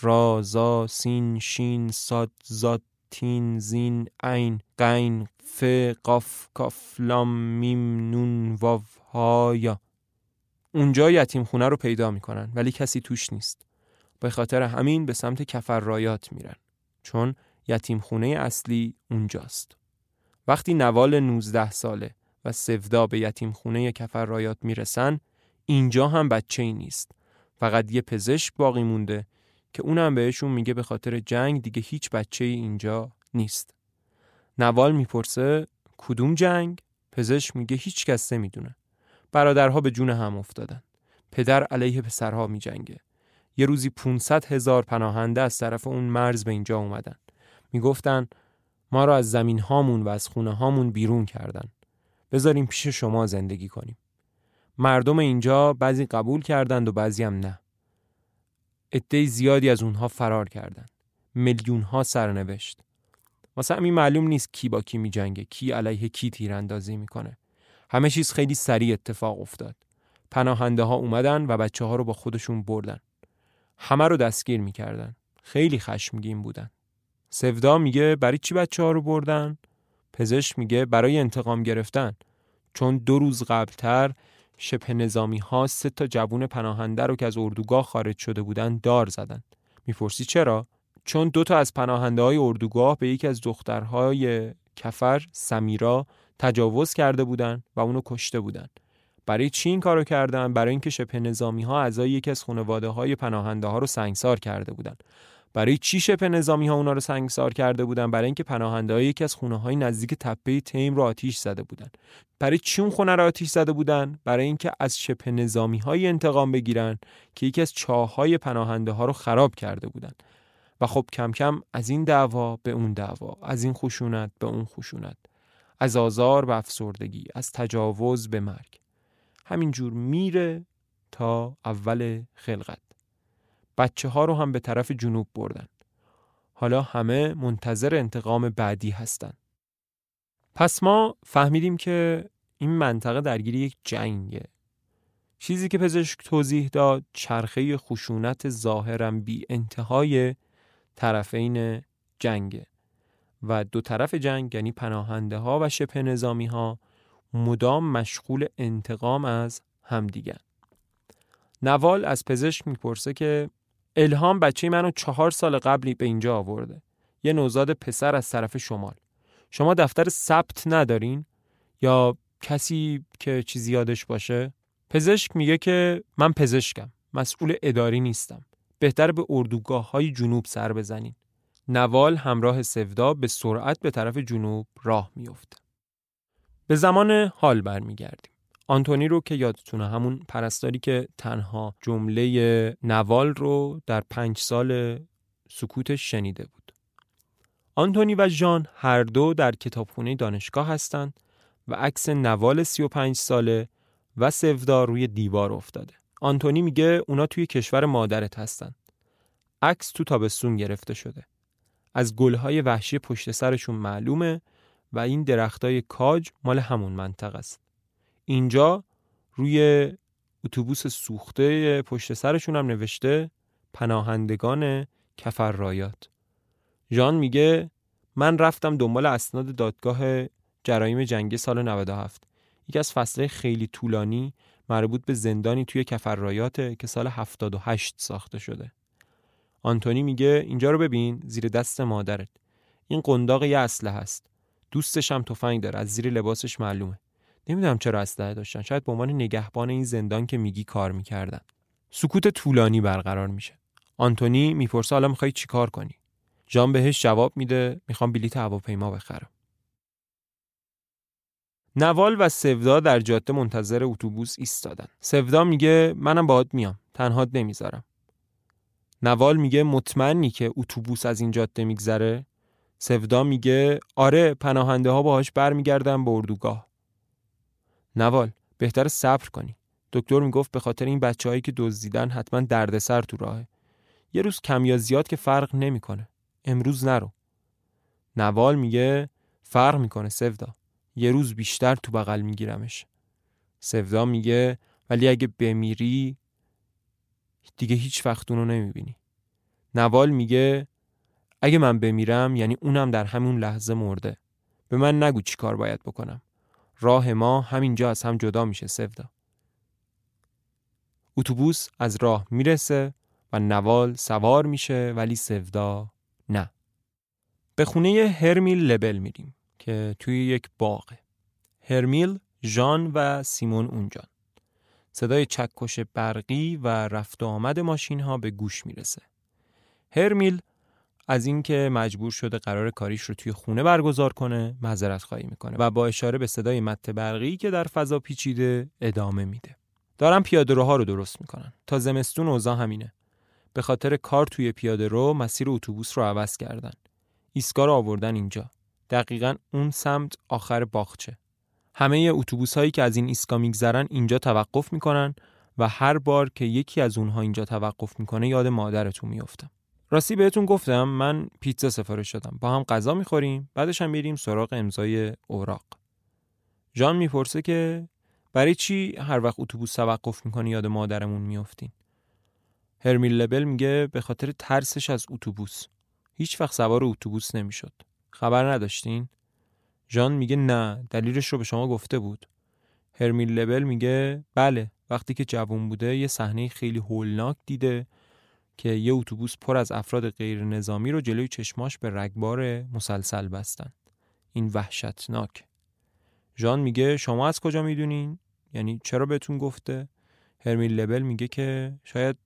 Speaker 1: را زا سین شین ساد زاد تین زین عین قین ف قاف کاف لام میم نون واو ها یا. اونجا یتیم خونه رو پیدا می‌کنن ولی کسی توش نیست. به خاطر همین به سمت کفر رایات میرن چون یتیم خونه اصلی اونجاست. وقتی نوال 19 ساله و سفدا به یتیم خونه کفر رایات می‌رسن اینجا هم بچه ای نیست. فقط یه پزشک باقی مونده که اونم بهشون میگه به خاطر جنگ دیگه هیچ بچه ای اینجا نیست. نوال می‌پرسه کدوم جنگ؟ پزشک میگه هیچ کس نمی‌دونه. برادرها به جون هم افتادن. پدر علیه پسرها می جنگه. یه روزی 500 هزار پناهنده از طرف اون مرز به اینجا اومدن. می‌گفتن ما را از زمین هامون و از خونه هامون بیرون کردن. بذاریم پیش شما زندگی کنیم. مردم اینجا بعضی قبول کردند و بعضی هم نه. عده زیادی از اونها فرار کردند. میلیون ها سرنوشت. واسه همین معلوم نیست کی با کی می جنگه کی علیه کی تیراندازی می‌کنه. همه چیز خیلی سریع اتفاق افتاد. پناهنده ها اومدن و بچه ها رو با خودشون بردن. همه رو دستگیر می‌کردن. خیلی خشمگین بودن. سفدا میگه برای چی بچه ها رو بردن؟ پزشک میگه برای انتقام گرفتن. چون دو روز قبلتر شبه نظامی ها سه تا جوون پناهنده رو که از اردوگاه خارج شده بودن دار زدن. می‌پرسی چرا؟ چون دو تا از پناهنده های اردوگاه به یکی از دخترهای کفر سمیرا تجاوز کرده بودن و اونو کشته بودن. برای چی این کارو کردن؟ برای اینکه شبه نظامی ها اعضای یکی از خانواده های پناهنده ها رو سنگسار کرده بودن. برای چی شبه نظامی ها اونا رو سنگسار کرده بودن؟ برای اینکه پناهنده های یکی از خونه های نزدیک تپه تیم رو آتیش زده بودن. برای چی اون خونه رو آتیش زده بودن؟ برای اینکه از شبه نظامی های انتقام بگیرن که یکی از چاه های پناهنده ها رو خراب کرده بودن. و خب کم کم از این دعوا به اون دعوا از این خشونت به اون خشونت. از آزار به افسردگی از تجاوز به مرگ. همینجور میره تا اول خلقت. بچه ها رو هم به طرف جنوب بردن. حالا همه منتظر انتقام بعدی هستن. پس ما فهمیدیم که این منطقه درگیر یک جنگه. چیزی که پزشک توضیح داد چرخه خشونت ظاهرا بی انتهای طرفین جنگه. و دو طرف جنگ یعنی پناهنده ها و شبه نظامی ها مدام مشغول انتقام از همدیگر. نوال از پزشک می‌پرسه که الهام بچه منو چهار سال قبلی به اینجا آورده. یه نوزاد پسر از طرف شمال. شما دفتر ثبت ندارین؟ یا کسی که چیزی یادش باشه؟ پزشک میگه که من پزشکم. مسئول اداری نیستم. بهتر به اردوگاه های جنوب سر بزنین. نوال همراه سفدا به سرعت به طرف جنوب راه میفته. به زمان حال برمیگردیم. آنتونی رو که یادتونه همون پرستاری که تنها جمله نوال رو در پنج سال سکوتش شنیده بود. آنتونی و ژان هر دو در کتابخونه دانشگاه هستند و عکس نوال 35 ساله و سفدا روی دیوار افتاده. آنتونی میگه اونا توی کشور مادرت هستن. عکس تو تابستون گرفته شده. از گلهای وحشی پشت سرشون معلومه و این درختای کاج مال همون منطقه است. اینجا روی اتوبوس سوخته پشت سرشون هم نوشته پناهندگان کفر رایات. جان میگه من رفتم دنبال اسناد دادگاه جرایم جنگی سال 97. یکی از فصله خیلی طولانی مربوط به زندانی توی کفر رایاته که سال 78 ساخته شده. آنتونی میگه اینجا رو ببین زیر دست مادرت. این قنداق یه اسلحه هست. دوستش هم تفنگ داره از زیر لباسش معلومه. نمی‌دونم چرا اسلحه داشتن. شاید به عنوان نگهبان این زندان که میگی کار می‌کردن. سکوت طولانی برقرار میشه. آنتونی می‌پرسه حالا می‌خوای چیکار کنی؟ جان بهش جواب میده می‌خوام بلیت هواپیما بخرم. نوال و سودا در جاده منتظر اتوبوس ایستادن. سودا میگه منم باهات میام. تنهات نمی‌ذارم. نوال میگه مطمئنی که اتوبوس از این جاده میگذره؟ سودا میگه آره پناهنده ها باهاش برمیگردن به اردوگاه. نوال بهتر صبر کنی. دکتر می‌گفت به خاطر این بچههایی که دزدیدن حتما دردسر تو راهه. یه روز کم یا زیاد که فرق نمی‌کنه. امروز نرو. نوال میگه فرق می‌کنه سودا. یه روز بیشتر تو بغل میگیرمش. سودا میگه ولی اگه بمیری دیگه هیچ وقت اونو نمی‌بینی. نوال میگه اگه من بمیرم یعنی اونم در همون لحظه مرده. به من نگو چی کار باید بکنم. راه ما همینجا از هم جدا میشه سفدا. اتوبوس از راه می‌رسه و نوال سوار میشه ولی سفدا نه. به خونه هرمیل لبل میریم که توی یک باغه. هرمیل، ژان و سیمون اونجان. صدای چکش برقی و رفت و آمد ماشین ها به گوش می‌رسه. هرمیل از اینکه مجبور شده قرار کاریش رو توی خونه برگزار کنه معذرت خواهی می‌کنه و با اشاره به صدای مت برقی که در فضا پیچیده ادامه میده. دارن پیاده روها رو درست می‌کنن. تا زمستون اوضاع همینه. به خاطر کار توی پیاده رو مسیر اتوبوس رو عوض کردن. ایستگاه رو آوردن اینجا. دقیقا اون سمت آخر باغچه. همه اتوبوس هایی که از این ایستگاه میگذرن اینجا توقف می‌کنن و هر بار که یکی از اونها اینجا توقف می‌کنه یاد مادرتون میفتم. راستی بهتون گفتم من پیتزا سفارش دادم. با هم غذا می‌خوریم بعدش هم میریم سراغ امضای اوراق. جان می‌پرسه که برای چی هر وقت اتوبوس توقف می‌کنه یاد مادرمون میافتین؟ هرمیل لبل میگه به خاطر ترسش از اتوبوس. هیچ وقت سوار اتوبوس نمی‌شد. خبر نداشتین؟ جان میگه نه دلیلش رو به شما گفته بود. هرمیل لبل میگه بله وقتی که جوون بوده یه صحنه خیلی هولناک دیده که یه اتوبوس پر از افراد غیر نظامی رو جلوی چشماش به رگبار مسلسل بستن. این وحشتناک. جان میگه شما از کجا می‌دونین؟ یعنی چرا بهتون گفته؟ هرمیل لبل میگه که شاید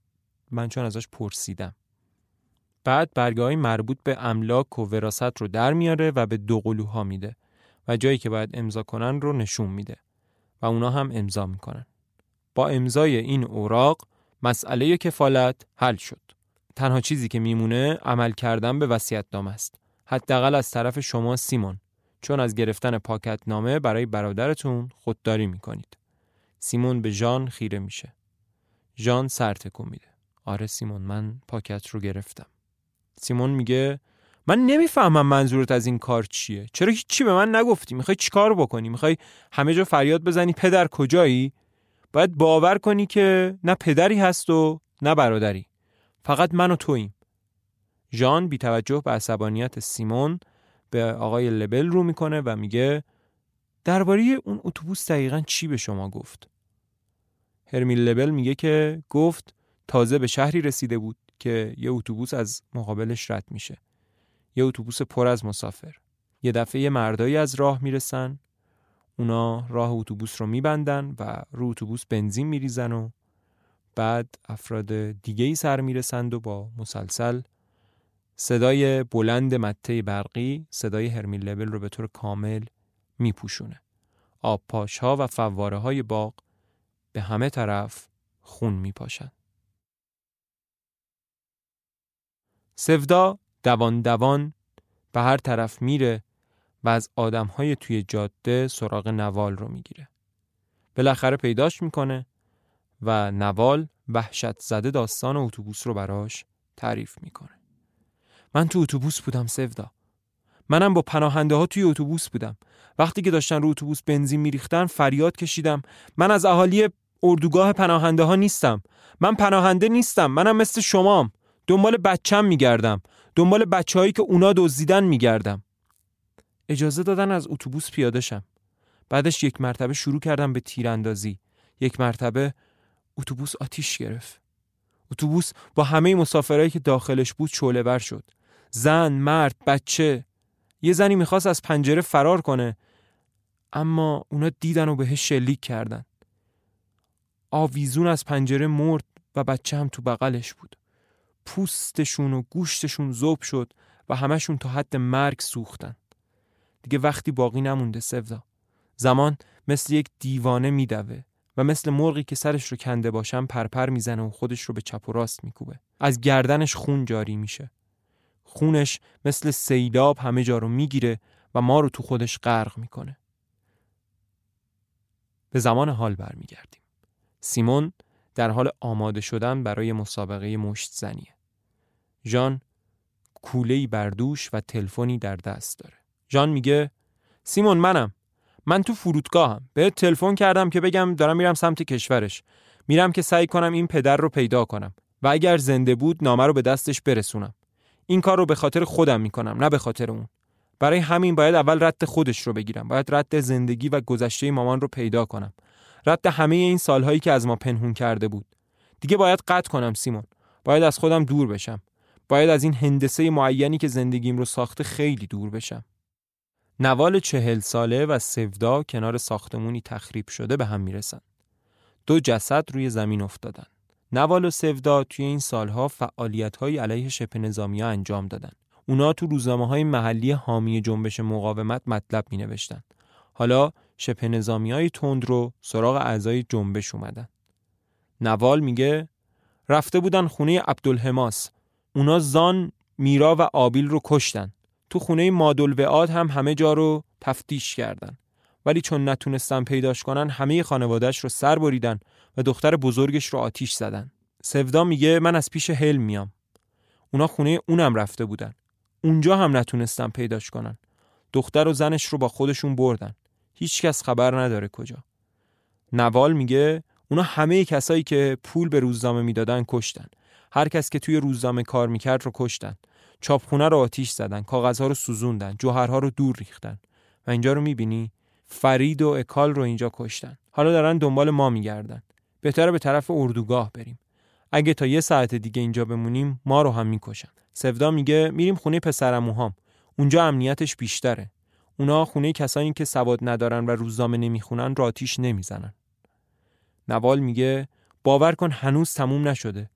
Speaker 1: من چون ازش پرسیدم. بعد برگه مربوط به املاک و وراست رو در میاره و به دو قلوها میده. و جایی که باید امضا کنن رو نشون میده و اونا هم امضا می‌کنن. با امضای این اوراق مسئله کفالت حل شد. تنها چیزی که میمونه عمل کردن به نامه است. حداقل از طرف شما سیمون چون از گرفتن پاکت نامه برای برادرتون خودداری می‌کنید. سیمون به ژان خیره میشه. ژان سر تکون میده. آره سیمون من پاکت رو گرفتم. سیمون میگه من نمی‌فهمم منظورت از این کار چیه. چرا هیچی به من نگفتی؟ می‌خوای چیکار بکنی؟ می‌خوای همه جا فریاد بزنی پدر کجایی؟ باید باور کنی که نه پدری هست و نه برادری. فقط من و توییم. ژان بی توجه به عصبانیت سیمون به آقای لبل رو می‌کنه و میگه درباره اون اتوبوس دقیقا چی به شما گفت؟ هرمیل لبل میگه که گفت تازه به شهری رسیده بود که یه اتوبوس از مقابلش رد میشه. یه اتوبوس پر از مسافر. یه دفعه مردایی از راه می‌رسن. اونا راه اتوبوس رو میبندن و رو اتوبوس بنزین میریزن و بعد افراد دیگه ای سر می‌رسند و با مسلسل صدای بلند مته برقی صدای هرمیل لبل رو به طور کامل میپوشونه. آب پاش ها و فواره های باغ به همه طرف خون میپاشن. سفدا دوان دوان به هر طرف میره و از های توی جاده سراغ نوال رو می‌گیره. بالاخره پیداش می‌کنه و نوال وحشت زده داستان اتوبوس رو براش تعریف می‌کنه. من تو اتوبوس بودم سفدا. منم با پناهنده ها توی اتوبوس بودم. وقتی که داشتن رو اتوبوس بنزین میریختن فریاد کشیدم من از اهالی اردوگاه پناهنده ها نیستم. من پناهنده نیستم. منم مثل شمام. دنبال بچم میگردم. دنبال بچههایی که اونا دزدیدن میگردم. اجازه دادن از اتوبوس پیاده شم. بعدش یک مرتبه شروع کردم به تیراندازی. یک مرتبه اتوبوس آتیش گرفت. اتوبوس با همه مسافرایی که داخلش بود شعله بر شد. زن، مرد، بچه. یه زنی می‌خواست از پنجره فرار کنه اما اونا دیدن و بهش شلیک کردن. آویزون از پنجره مرد و بچه هم تو بغلش بود. پوستشون و گوشتشون زوب شد و همشون تا حد مرگ سوختن. دیگه وقتی باقی نمونده سفدا زمان مثل یک دیوانه میدوه و مثل مرغی که سرش رو کنده باشم پرپر می‌زنه و خودش رو به چپ و راست میکوبه. از گردنش خون جاری میشه. خونش مثل سیلاب همه جا رو می‌گیره و ما رو تو خودش غرق می‌کنه. به زمان حال برمیگردیم. سیمون در حال آماده شدن برای مسابقه مشت زنیه ژان کوله‌ای بردوش و تلفنی در دست داره. جان میگه سیمون منم. من تو فرودگاهم. به تلفن کردم که بگم دارم میرم سمت کشورش. میرم که سعی کنم این پدر رو پیدا کنم و اگر زنده بود نامه رو به دستش برسونم. این کار رو به خاطر خودم می‌کنم نه به خاطر اون. برای همین باید اول رد خودش رو بگیرم. باید رد زندگی و گذشته مامان رو پیدا کنم. رد همه این سالهایی که از ما پنهون کرده بود. دیگه باید قطع کنم سیمون. باید از خودم دور بشم. باید از این هندسه معینی که زندگیم رو ساخته خیلی دور بشم نوال چهل ساله و سفدا کنار ساختمونی تخریب شده به هم می‌رسن. دو جسد روی زمین افتادن. نوال و سفدا توی این سالها فعالیت های علیه شبه نظامی ها انجام دادن. اونا تو روزنامه های محلی حامی جنبش مقاومت مطلب می نوشتن. حالا شبه نظامی های تند رو سراغ اعضای جنبش اومدن. نوال میگه رفته بودن خونه عبدالحماس. اونا زان، میرا و آبیل رو کشتن. تو خونه مادل وعاد هم همه جا رو تفتیش کردن. ولی چون نتونستن پیداش کنن همه خانوادهش رو سر بریدن و دختر بزرگش رو آتیش زدن. سودا میگه من از پیش هل میام. اونا خونه اونم رفته بودن. اونجا هم نتونستن پیداش کنن. دختر و زنش رو با خودشون بردن. هیچکس خبر نداره کجا. نوال میگه اونا همه کسایی که پول به روزنامه می‌دادن کشتن. هر کس که توی روزنامه کار می‌کرد رو کشتن. چاپخونه رو آتیش زدن کاغذها رو سوزوندن جوهرها رو دور ریختن. و اینجا رو می‌بینی؟ فرید و اکال رو اینجا کشتن. حالا دارن دنبال ما میگردن. بهتره به طرف اردوگاه بریم. اگه تا یه ساعت دیگه اینجا بمونیم ما رو هم می‌کشن. سفدا میگه میریم خونه پسرموهام اونجا امنیتش بیشتره. اونا خونه کسانی که سواد ندارن و روزنامه نمی‌خونن رو آتیش نمی‌زنن. نوال میگه باور کن هنوز تموم نشده.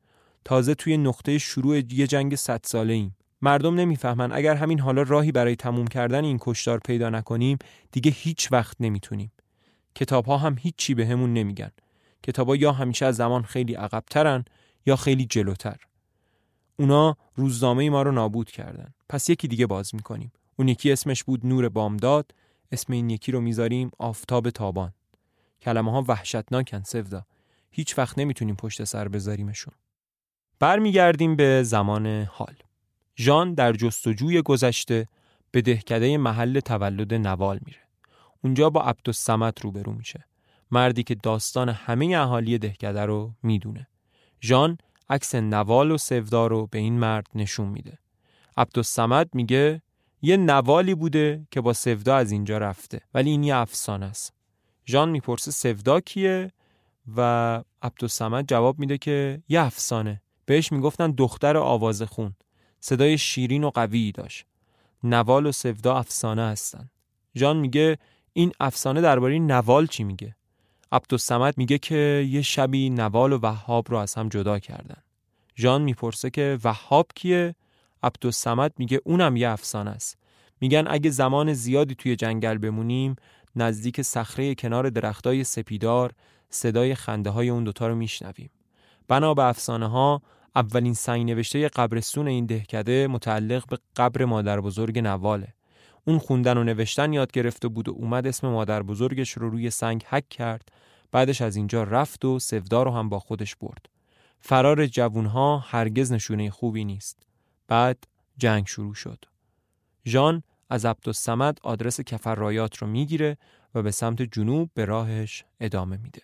Speaker 1: تازه توی نقطه شروع یه جنگ صد ساله ایم. مردم نمی‌فهمن. اگر همین حالا راهی برای تموم کردن این کشتار پیدا نکنیم دیگه هیچ وقت نمی‌تونیم. کتاب ها هم هیچی به همون نمیگن. ها یا همیشه از زمان خیلی عقبترن یا خیلی جلوتر. اونا روزنامه ما رو نابود کردن. پس یکی دیگه باز می‌کنیم. اون یکی اسمش بود نور بامداد. اسم این یکی رو می‌ذاریم آفتاب تابان. کلمه ها وحشتناکن سفدا هیچ وقت نمی‌تونیم پشت سر بذاریمشون. برمیگردیم به زمان حال. ژان در جستجوی گذشته به دهکده محل تولد نوال میره. اونجا با عبدالسمت روبرو میشه. مردی که داستان همه اهالی دهکده رو می‌دونه. ژان عکس نوال و سفدا رو به این مرد نشون میده. عبدالسمت میگه یه نوالی بوده که با سفدا از اینجا رفته ولی این یه افسانه است. ژان می‌پرسه سفدا کیه؟ و عبدالسمت جواب میده که یه افسانه. بهش می‌گفتن دختر آواز خون. صدای شیرین و قویی داشت. نوال و سفدا افسانه هستن. ژان میگه این افسانه درباره نوال چی میگه؟ عبدالسمت میگه که یه شبی نوال و وهاب رو از هم جدا کردن. ژان می‌پرسه که وهاب کیه؟ عبدالسمت میگه اونم یه افسانه است. میگن اگه زمان زیادی توی جنگل بمونیم نزدیک صخره کنار درختای سپیدار صدای خنده های اون دوتا رو میشنویم. بنا به افسانه ها اولین سنگ نوشته قبرستون این دهکده متعلق به قبر مادر بزرگ نواله. اون خوندن و نوشتن یاد گرفته بود و اومد اسم مادر بزرگش رو روی سنگ حک کرد. بعدش از اینجا رفت و سفدا رو هم با خودش برد. فرار جوونها هرگز نشونه خوبی نیست. بعد جنگ شروع شد. ژان از عبدالسمد آدرس کفررایات رو می‌گیره و به سمت جنوب به راهش ادامه میده.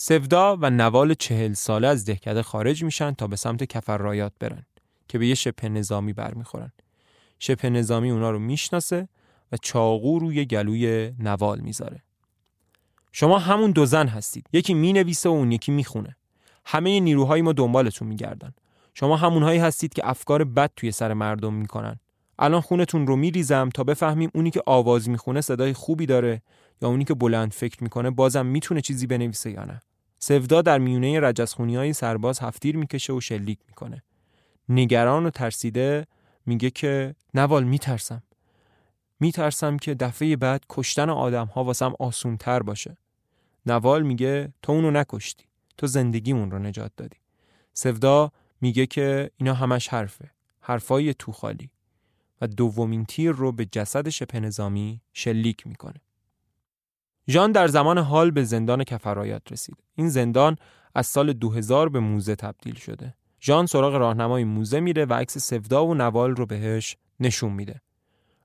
Speaker 1: سفدا و نوال چهل ساله از دهکده خارج میشن تا به سمت کفررایات برن که به یه شبه نظامی برمیخورن. شبه نظامی اونا رو می‌شناسه و چاقو روی گلوی نوال می‌ذاره. شما همون دو زن هستید. یکی می‌نویسه و اون یکی می‌خونه. همه نیروهای ما دنبالتون میگردن. شما همونهایی هستید که افکار بد توی سر مردم می‌کنن. الان خونتون رو میریزم تا بفهمیم اونی که آواز می‌خونه صدای خوبی داره یا اونی که بلند فکر می‌کنه بازم می‌تونه چیزی بنویسه یا نه. سفدا در میونه رجزخونی های سرباز هفتیر می‌کشه و شلیک می‌کنه. نگران و ترسیده میگه که نوال میترسم. میترسم که دفعه بعد کشتن آدم ها واسم آسون تر باشه نوال میگه تو اونو نکشتی. تو زندگیمون رو نجات دادی. سفدا میگه که اینا همش حرفه. حرفای تو خالی. و دومین تیر رو به جسد شبه شلیک می‌کنه. ژان در زمان حال به زندان کفرایات رسید. این زندان از سال 2000 به موزه تبدیل شده. ژان سراغ راهنمای موزه میره و عکس سفدا و نوال رو بهش نشون میده.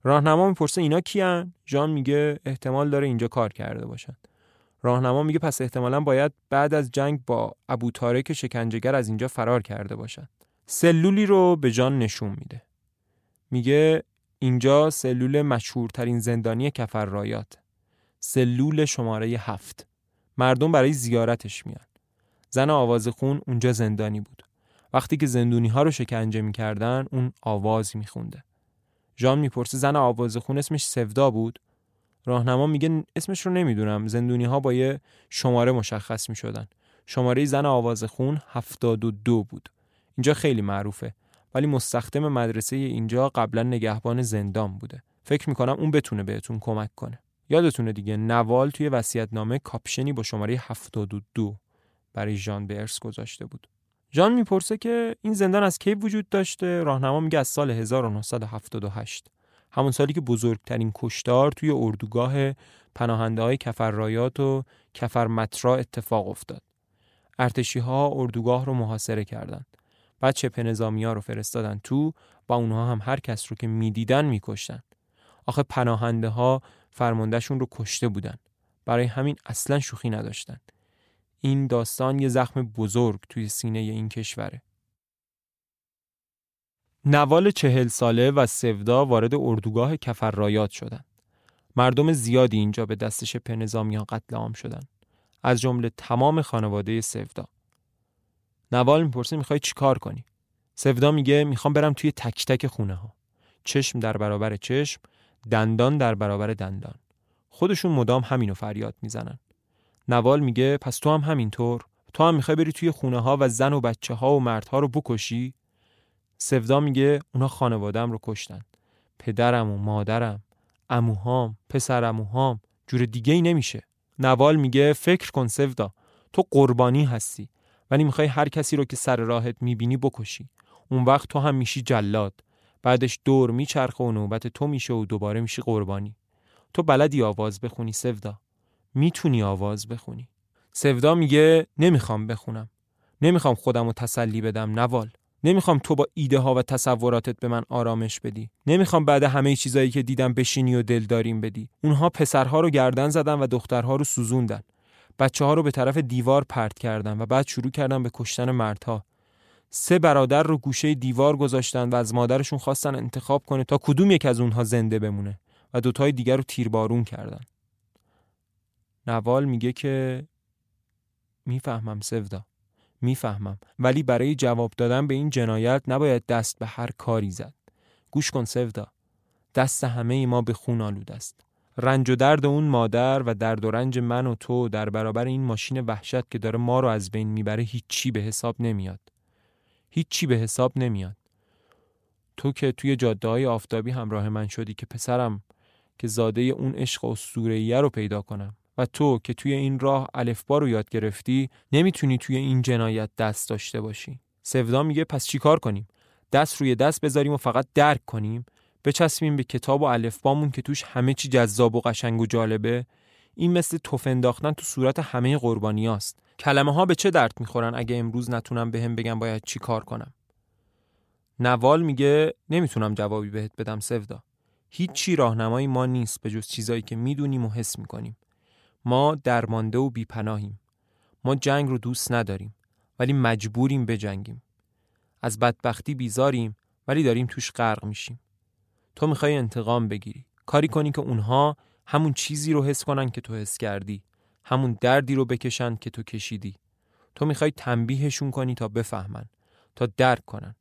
Speaker 1: راهنما می‌پرسه اینا کیان؟ ژان میگه احتمال داره اینجا کار کرده باشن. راهنما میگه پس احتمالا باید بعد از جنگ با ابو تارک شکنجهگر از اینجا فرار کرده باشن. سلولی رو به جان نشون میده. میگه اینجا سلول مشهورترین زندانی کفر رایات سلول شماره هفت. مردم برای زیارتش میان. زن آواز خون اونجا زندانی بود. وقتی که زندونی ها رو شکنجه می‌کردن اون آواز میخونده. ژان می‌پرسه زن آواز خون اسمش سفدا بود؟ راهنما میگه اسمش رو نمی‌دونم. زندونی ها با یه شماره مشخص می‌شدن. شماره زن آواز خون 72 بود. اینجا خیلی معروفه. ولی مستخدم مدرسه اینجا قبلا نگهبان زندان بوده. فکر می‌کنم اون بتونه بهتون کمک کنه. یادتونه دیگه نوال توی نامه کاپشنی با شماره 72 برای ژان برس گذاشته بود. ژان می‌پرسه که این زندان از کی وجود داشته؟ راهنما میگه از سال 1978 همون سالی که بزرگترین کشتار توی اردوگاه پناهنده های کفررایات و کفرمترا اتفاق افتاد. ارتشی ها اردوگاه رو محاصره کردند. بعد چپه نظامی ها رو فرستادن تو با اونها هم هر کس رو که می‌دیدن میکشتن. آخه پناهنده ها فرماندهشون رو کشته بودن برای همین اصلا شوخی نداشتن این داستان یه زخم بزرگ توی سینه این کشوره نوال چهل ساله و سفدا وارد اردوگاه کفررایات شدند. مردم زیادی اینجا به دستش پنظامیان قتل عام شدند. از جمله تمام خانواده سفدا. نوال می‌پرسه می‌خوای چیکار کنی؟ سفدا میگه می‌خوام برم توی تک تک خونه ها. چشم در برابر چشم، دندان در برابر دندان. خودشون مدام همینو فریاد می‌زنن. نوال میگه پس تو هم همینطور؟ تو هم می‌خوای بری توی خونه ها و زن و بچه ها و مردها رو بکشی؟ سفدا میگه اونا خانوادم رو کشتن. پدرم و مادرم اموهام پسر اموهام جور دیگه ای نمیشه. نوال میگه فکر کن سفدا تو قربانی هستی ولی می‌خوای هر کسی رو که سر راهت می‌بینی بکشی. اون وقت تو هم میشی جلاد. بعدش دور میچرخه و نوبت تو میشه و دوباره میشی قربانی. تو بلدی آواز بخونی سفدا می‌تونی آواز بخونی. سفدا میگه نمی‌خوام بخونم. نمی‌خوام خودم رو تسلی بدم نوال. نمی‌خوام تو با ایده ها و تصوراتت به من آرامش بدی. نمی‌خوام بعد همه چیزایی که دیدم بشینی و دلداریم بدی. اونها پسرها رو گردن زدن و دخترها رو سوزوندن. بچه ها رو به طرف دیوار پرت کردن و بعد شروع کردن به کشتن مردها. سه برادر رو گوشه دیوار گذاشتن و از مادرشون خواستن انتخاب کنه تا کدوم یک از اونها زنده بمونه و دوتای دیگر رو تیربارون کردن. نوال میگه که می‌فهمم سفدا می‌فهمم ولی برای جواب دادن به این جنایت نباید دست به هر کاری زد. گوش کن سفدا دست همه ما به خون آلود است. رنج و درد اون مادر و درد و رنج من و تو در برابر این ماشین وحشت که داره ما رو از بین می‌بره هیچی به حساب نمیاد. هیچی به حساب نمیاد. تو که توی جاده های آفتابی همراه من شدی که پسرم که زاده اون عشق و رو پیدا کنم و تو که توی این راه الفبا رو یاد گرفتی نمی‌تونی توی این جنایت دست داشته باشی. سودا میگه پس چیکار کنیم؟ دست روی دست بذاریم و فقط درک کنیم؟ بچسبیم به کتاب و الفبامون که توش همه چی جذاب و قشنگ و جالبه؟ این مثل توف انداختن تو صورت همه قربانی است. کلمه ها به چه درد می‌خورن اگه امروز نتونم به بگم باید چی کار کنم؟ نوال میگه نمی‌تونم جوابی بهت بدم سفدا هیچی راهنمایی ما نیست به جز چیزایی که می‌دونیم و حس می‌کنیم. ما درمانده و بیپناهیم. ما جنگ رو دوست نداریم ولی مجبوریم بجنگیم. از بدبختی بیزاریم ولی داریم توش غرق میشیم. تو می‌خوای انتقام بگیری. کاری کنی که اونها همون چیزی رو حس کنن که تو حس کردی. همون دردی رو بکشن که تو کشیدی. تو می‌خوای تنبیهشون کنی تا بفهمن تا درک کنن.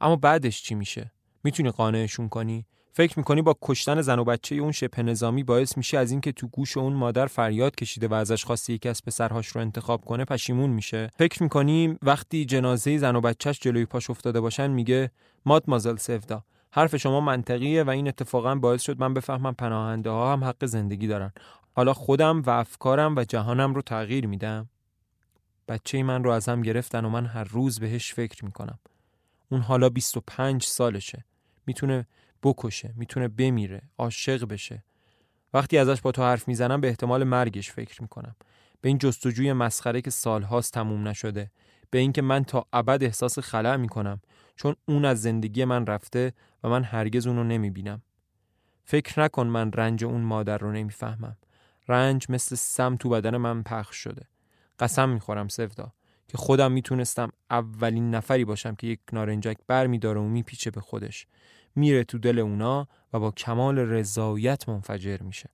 Speaker 1: اما بعدش چی میشه؟ می‌تونی قانعشون کنی؟ فکر می‌کنی با کشتن زن و بچه اون شبه نظامی باعث میشه از اینکه تو گوش اون مادر فریاد کشیده و ازش خواسته یکی از پسرهاش رو انتخاب کنه پشیمون میشه؟ فکر می‌کنی وقتی جنازه زن و بچهش جلوی پاش افتاده باشن میگه ماد مازل سفدا حرف شما منطقیه و این اتفاقا باعث شد من بفهمم پناهنده ها هم حق زندگی دارن. حالا خودم و افکارم و جهانم رو تغییر میدم. بچه من رو ازم گرفتن و من هر روز بهش فکر می‌کنم. اون حالا 25 سالشه. می‌تونه بکشه می‌تونه بمیره عاشق بشه. وقتی ازش با تو حرف می‌زنم به احتمال مرگش فکر می‌کنم. به این جستجوی مسخره که سالهاست تموم نشده به اینکه من تا ابد احساس خلع می‌کنم چون اون از زندگی من رفته و من هرگز اونو نمی‌بینم. فکر نکن من رنج اون مادر رو نمی‌فهمم. رنج مثل سم تو بدن من پخش شده. قسم می‌خورم سفدا که خودم می‌تونستم اولین نفری باشم که یک نارنجک بر میداره و میپیچه به خودش. میره تو دل اونا و با کمال رضایت منفجر میشه.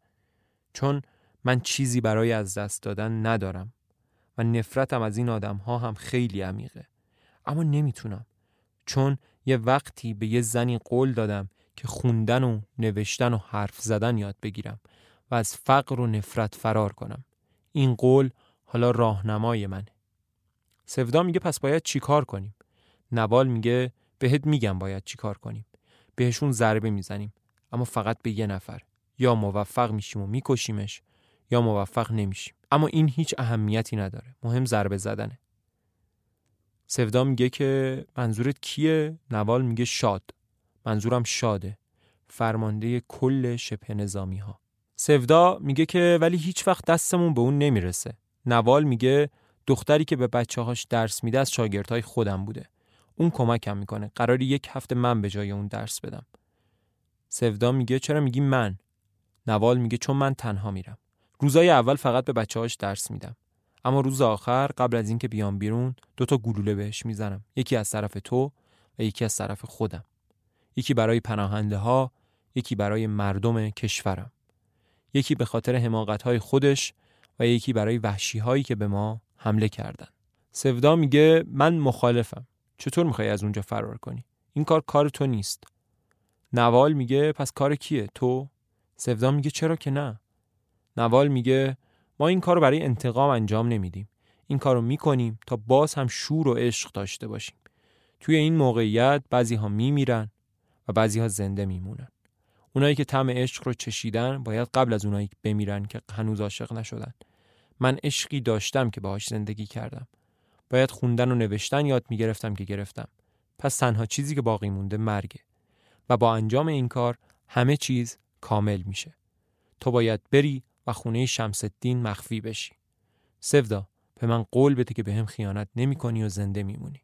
Speaker 1: چون من چیزی برای از دست دادن ندارم و نفرتم از این آدم ها هم خیلی عمیقه. اما نمی‌تونم چون یه وقتی به یه زنی قول دادم که خوندن و نوشتن و حرف زدن یاد بگیرم. و از فقر و نفرت فرار کنم. این قول حالا راهنمای منه. سفدا میگه پس باید چیکار کنیم؟ نوال میگه بهت میگم باید چیکار کنیم. بهشون ضربه می‌زنیم اما فقط به یه نفر. یا موفق میشیم و میکشیمش یا موفق نمیشیم. اما این هیچ اهمیتی نداره. مهم ضربه زدنه. سفدا میگه که منظورت کیه؟ نوال میگه شاد. منظورم شاده. فرمانده کل شبه نظامی ها سفدا میگه که ولی هیچ وقت دستمون به اون نمی‌رسه. نوال میگه دختری که به بچه هاش درس میده از شاگردهای خودم بوده. اون کمکم می‌کنه. قرار یک هفته من به جای اون درس بدم. سفدا میگه چرا میگی من؟ نوال میگه چون من تنها میرم. روزای اول فقط به بچه هاش درس میدم. اما روز آخر قبل از اینکه بیام بیرون دو تا گلوله بهش می‌زنم. یکی از طرف تو و یکی از طرف خودم. یکی برای پناهنده ها یکی برای مردم کشورم. یکی به خاطر حماقت های خودش و یکی برای وحشی هایی که به ما حمله کردن. سفدا میگه من مخالفم. چطور می‌خوای از اونجا فرار کنی؟ این کار کار تو نیست. نوال میگه پس کار کیه؟ تو؟ سفدا میگه چرا که نه. نوال میگه ما این کار برای انتقام انجام نمیدیم. این کارو می‌کنیم تا باز هم شور و عشق داشته باشیم. توی این موقعیت بعضی ها میمیرن و بعضی ها زنده میمونن. اونایی که طعم عشق رو چشیدن باید قبل از اونایی بمیرن که هنوز عاشق نشدن. من عشقی داشتم که باهاش زندگی کردم. باید خوندن و نوشتن یاد می‌گرفتم که گرفتم. پس تنها چیزی که باقی مونده مرگه. و با انجام این کار همه چیز کامل میشه. تو باید بری و خونه شمس الدین مخفی بشی. سفدا به من قول بده که به هم خیانت نمی کنی و زنده میمونی.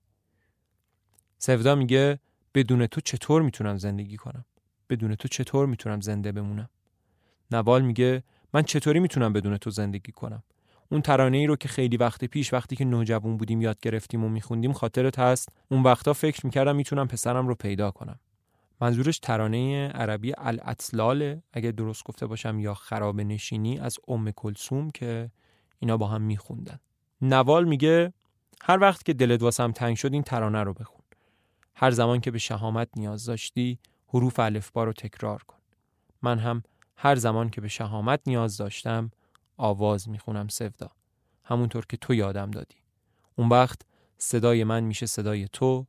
Speaker 1: سفدا میگه بدون تو چطور می‌تونم زندگی کنم؟ بدون تو چطور می‌تونم زنده بمونم؟ نوال میگه من چطوری می‌تونم بدون تو زندگی کنم؟ اون ترانه ای رو که خیلی وقت پیش وقتی که نوجوان بودیم یاد گرفتیم و میخوندیم خاطرت هست. اون وقتا فکر می‌کردم می‌تونم پسرم رو پیدا کنم. منظورش ترانه عربی الاطلال اگه درست گفته باشم یا خراب نشینی از ام کلسوم که اینا با هم میخوندن. نوال میگه هر وقت که دلت واسم تنگ شد این ترانه رو بخون. هر زمان که به شهامت نیاز داشتی حروف الفبا رو تکرار کن. من هم هر زمان که به شهامت نیاز داشتم آواز می‌خونم سفدا همونطور که تو یادم دادی. اون وقت صدای من میشه صدای تو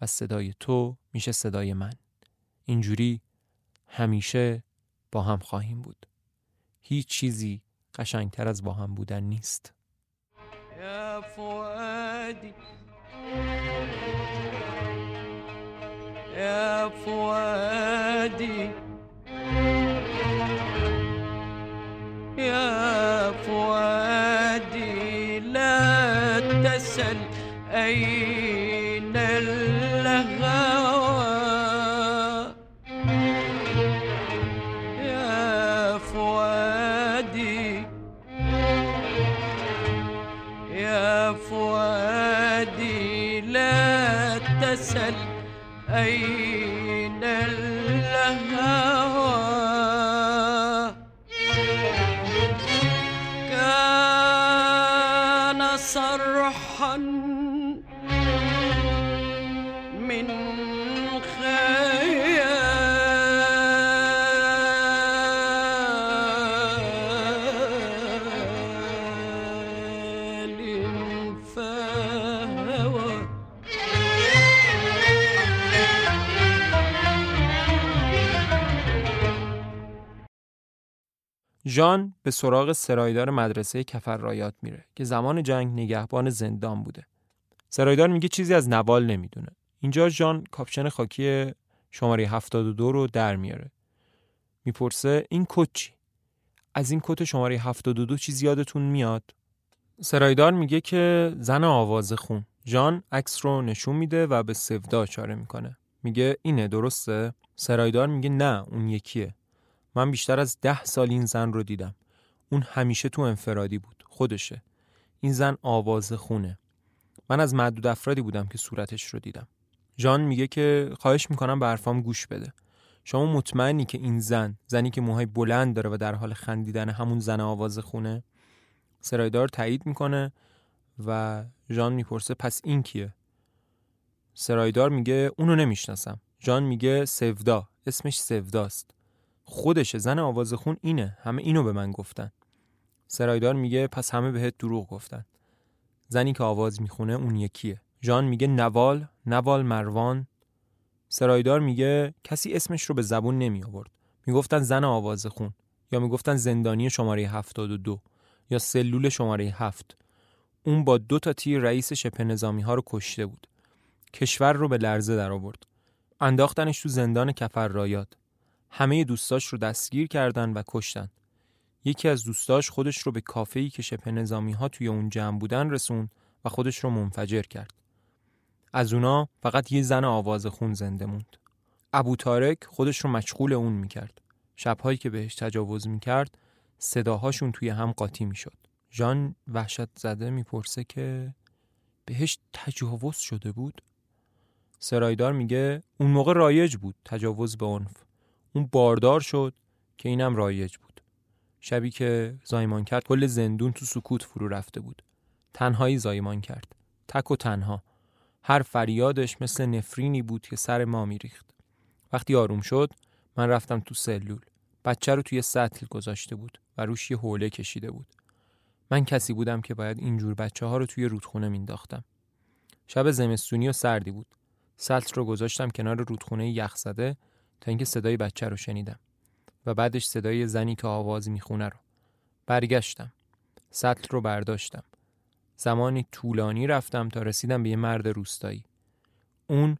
Speaker 1: و صدای تو میشه صدای من. اینجوری همیشه با هم خواهیم بود. هیچ چیزی قشنگتر از با هم بودن نیست. يا فؤادي. يا فؤادي لا تسل أي ژان به سراغ سرایدار مدرسه کفررایات میره که زمان جنگ نگهبان زندان بوده. سرایدار میگه چیزی از نوال نمی‌دونه. اینجا ژان کاپشن خاکی شماره 72 رو در میاره. می‌پرسه این کت چی؟ از این کت شماره 72 چیزی یادتون میاد؟ سرایدار میگه که زن آواز خون. ژان عکس رو نشون میده و به سفدا اشاره می‌کنه. میگه اینه درسته؟ سرایدار میگه نه اون یکیه. من بیشتر از ده سال این زن رو دیدم. اون همیشه تو انفرادی بود. خودشه. این زن آواز خونه. من از معدود افرادی بودم که صورتش رو دیدم. ژان میگه که خواهش می‌کنم به حرفام گوش بده. شما مطمئنی که این زن زنی که موهای بلند داره و در حال خندیدن همون زن آواز خونه سرایدار تایید می‌کنه و ژان می‌پرسه پس این کیه سرایدار میگه اونو نمی‌شناسم ژان میگه سودا اسمش سوداست خودشه زن آواز خون اینه همه اینو به من گفتن. سرایدار میگه پس همه بهت دروغ گفتن. زنی که آواز می‌خونه اون یکیه. ژان میگه نوال نوال مروان. سرایدار میگه کسی اسمش رو به زبون نمی آورد. می‌گفتن زن آواز خون. یا می‌گفتن زندانی شماره 72 یا سلول شماره 7 اون با دو تا تیر رئیس شبه نظامی ها رو کشته بود. کشور رو به لرزه در آورد انداختنش تو زندان کفر رایات همه دوستاش رو دستگیر کردن و کشتن یکی از دوستاش خودش رو به کافه‌ای که شبه نظامی ها توی اون جمع بودن رسوند و خودش رو منفجر کرد از اونا فقط یه زن آواز خون زنده موند. ابو تارک خودش رو مشغول اون می‌کرد. شبهایی که بهش تجاوز می‌کرد صداهاشون توی هم قاطی می‌شد. ژان وحشت زده می‌پرسه که بهش تجاوز شده بود؟ سرایدار میگه اون موقع رایج بود تجاوز به عنف. اون باردار شد که اینم رایج بود. شبی که زایمان کرد کل زندون تو سکوت فرو رفته بود. تنهایی زایمان کرد. تک و تنها. هر فریادش مثل نفرینی بود که سر ما میریخت. وقتی آروم شد من رفتم تو سلول. بچه رو توی سطل گذاشته بود و روش یه حوله کشیده بود. من کسی بودم که باید اینجور بچه ها رو توی رودخونه مینداختم. شب زمستونی و سردی بود. سلت رو گذاشتم کنار رودخونه یخ زده تا اینکه صدای بچه رو شنیدم و بعدش صدای زنی که آواز می‌خونه رو. برگشتم. سطل رو برداشتم. زمانی طولانی رفتم تا رسیدم به یه مرد روستایی. اون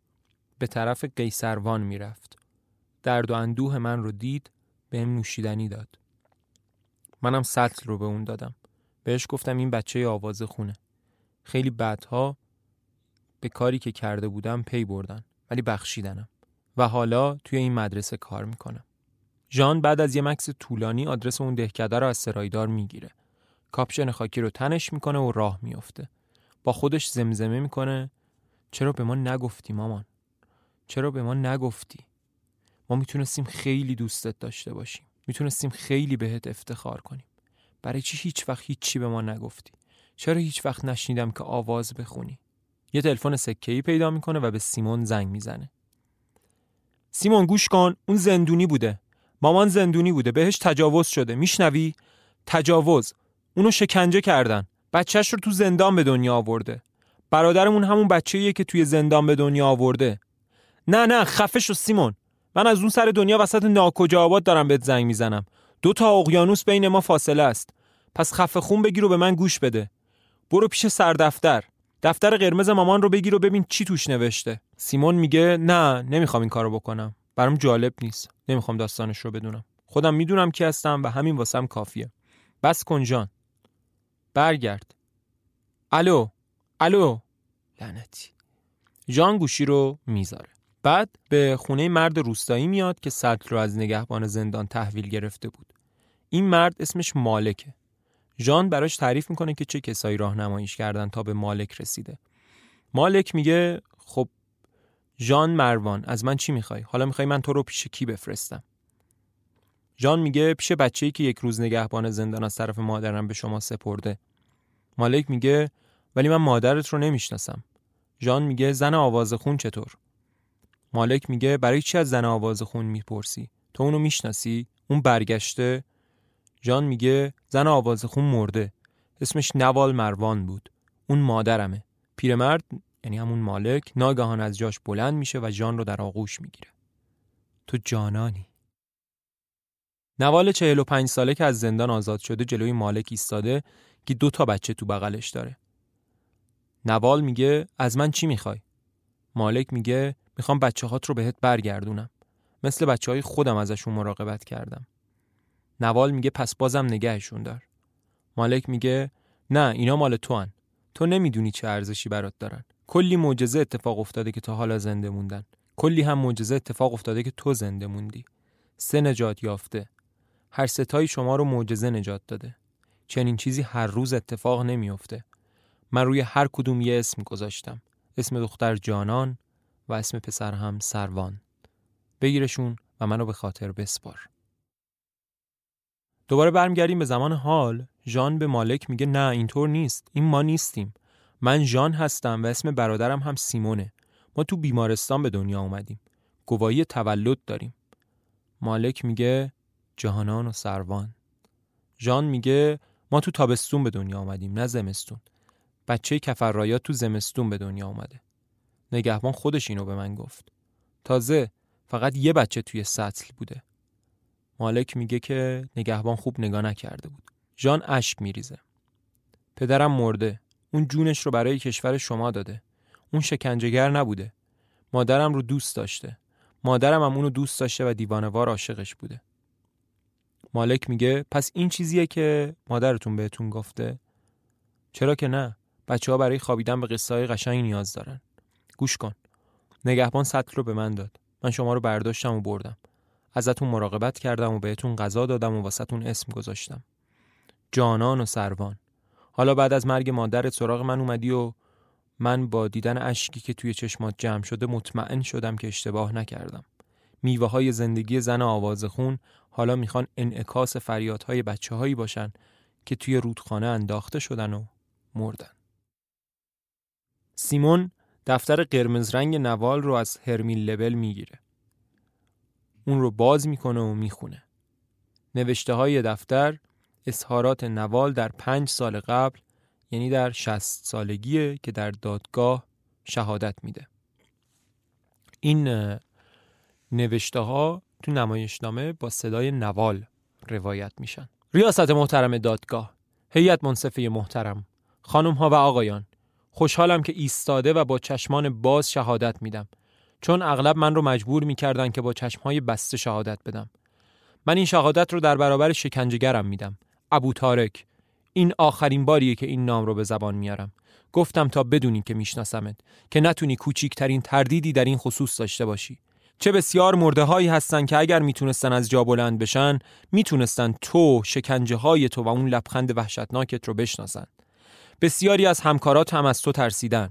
Speaker 1: به طرف قیصروان می‌رفت. درد و اندوه من رو دید به نوشیدنی داد. منم سطل رو به اون دادم. بهش گفتم این بچه آواز خونه. خیلی بعدها به کاری که کرده بودم پی بردن ولی بخشیدنم و حالا توی این مدرسه کار می‌کنم. ژان بعد از یه مکس طولانی آدرس اون دهکده رو از سرایدار می‌گیره. کاپشن خاکی رو تنش می‌کنه و راه میافته. با خودش زمزمه می‌کنه چرا به ما نگفتی مامان؟ چرا به ما نگفتی؟ ما می‌تونستیم خیلی دوستت داشته باشیم. می‌تونستیم خیلی بهت افتخار کنیم. برای چی هیچ وقت هیچی به ما نگفتی؟ چرا هیچ وقت نشنیدم که آواز بخونی؟ یه تلفن سکه‌ای پیدا می‌کنه و به سیمون زنگ می‌زنه. سیمون گوش کن اون زندونی بوده. مامان زندونی بوده. بهش تجاوز شده. میشنوی؟ تجاوز. اونو شکنجه کردن. بچهش رو تو زندان به دنیا آورده. برادرمون همون بچه‌ایه که توی زندان به دنیا آورده. نه نه خفه شو سیمون. من از اون سر دنیا وسط ناکجا آباد دارم بهت زنگ می‌زنم. دو تا اقیانوس بین ما فاصله است. پس خفه خون بگیر و به من گوش بده. برو پیش سردفتر. دفتر قرمز مامان رو بگیر و ببین چی توش نوشته. سیمون میگه نه نمی‌خوام این کارو بکنم. برام جالب نیست. نمی‌خوام داستانش رو بدونم. خودم می‌دونم کی هستم و همین واسم کافیه. بس کن جان. برگرد. الو الو. لعنتی. جان گوشی رو می‌ذاره. بعد به خونه مرد روستایی میاد که سلک رو از نگهبان زندان تحویل گرفته بود. این مرد اسمش مالکه. جان براش تعریف می‌کنه که چه کسایی راهنماییش کردن تا به مالک رسیده. مالک میگه خب جان مروان از من چی می‌خوای؟ حالا می‌خوای من تو رو پیش کی بفرستم؟ جان میگه پیش بچه‌ای که یک روز نگهبان زندان از طرف مادرم به شما سپرده. مالک میگه ولی من مادرت رو نمی‌شناسم. جان میگه زن آوازخون چطور؟ مالک میگه برای چی از زن آوازخون می‌پرسی؟ تو اونو می‌شناسی؟ اون برگشته جان میگه زن آوازخون مرده. اسمش نوال مروان بود. اون مادرمه. پیرمرد یعنی همون مالک ناگهان از جاش بلند میشه و جان رو در آغوش می‌گیره. تو جانانی. نوال 45 ساله که از زندان آزاد شده جلوی مالک ایستاده که دو تا بچه تو بغلش داره. نوال میگه از من چی می‌خوای؟ مالک میگه می‌خوام بچه هات رو بهت برگردونم. مثل بچه های خودم ازشون مراقبت کردم. نوال میگه پس بازم نگهشون دار. مالک میگه نه اینا مال تو هن. تو نمی‌دونی چه ارزشی برات دارن. کلی معجزه اتفاق افتاده که تا حالا زنده موندن. کلی هم معجزه اتفاق افتاده که تو زنده موندی. سه نجات یافته. هر ستای شما رو معجزه نجات داده. چنین چیزی هر روز اتفاق نمیافته. من روی هر کدوم یه اسم گذاشتم. اسم دختر جانان و اسم پسر هم سروان. بگیرشون و منو به خاطر بسپار. دوباره برمیگردیم به زمان حال ژان به مالک میگه نه اینطور نیست. این ما نیستیم. من ژان هستم و اسم برادرم هم سیمونه. ما تو بیمارستان به دنیا اومدیم. گواهی تولد داریم. مالک میگه جهانان و سروان. ژان میگه ما تو تابستون به دنیا آمدیم نه زمستون. بچه کفرایات تو زمستون به دنیا آمده نگهبان خودش اینو به من گفت. تازه فقط یه بچه توی سطل بوده. مالک میگه که نگهبان خوب نگاه نکرده بود. ژان اشک میریزه. پدرم مرده. اون جونش رو برای کشور شما داده. اون شکنجهگر نبوده. مادرم رو دوست داشته. مادرم هم اونو دوست داشته و دیوانوار عاشقش بوده. مالک میگه پس این چیزیه که مادرتون بهتون گفته؟ چرا که نه. بچه ها برای خوابیدن به قصه های قشنگ نیاز دارن. گوش کن. نگهبان سطل رو به من داد. من شما رو برداشتم و بردم. ازتون مراقبت کردم و بهتون غذا دادم و واسهتون اسم گذاشتم جانان و سروان حالا بعد از مرگ مادرت سراغ من اومدی و من با دیدن اشکی که توی چشمات جمع شده مطمئن شدم که اشتباه نکردم میوه های زندگی زن آوازخون حالا می‌خوان انعکاس فریادهای بچه هایی باشن که توی رودخانه انداخته شدن و مردن. سیمون دفتر قرمز رنگ نوال رو از هرمیل لبل می‌گیره. اون رو باز می‌کنه و می‌خونه. نوشته های دفتر اظهارات نوال در پنج سال قبل یعنی در شست سالگیه که در دادگاه شهادت میده. این نوشته ها تو نمایشنامه با صدای نوال روایت میشن. ریاست محترم دادگاه هیئت منصفه محترم خانم ها و آقایان خوشحالم که ایستاده و با چشمان باز شهادت میدم. چون اغلب من رو مجبور می‌کردن که با چشمهای بسته شهادت بدم. من این شهادت رو در برابر شکنجهگرم میدم. ابو تارک این آخرین باریه که این نام رو به زبان میارم. گفتم تا بدونی که میشناسمت که نتونی کوچیکترین تردیدی در این خصوص داشته باشی. چه بسیار مرده هایی هستن که اگر می‌تونستن از جا بلند بشن می‌تونستن تو شکنجه های تو و اون لبخند وحشتناکت رو بشناسن. بسیاری از همکارات هم از تو ترسیدن.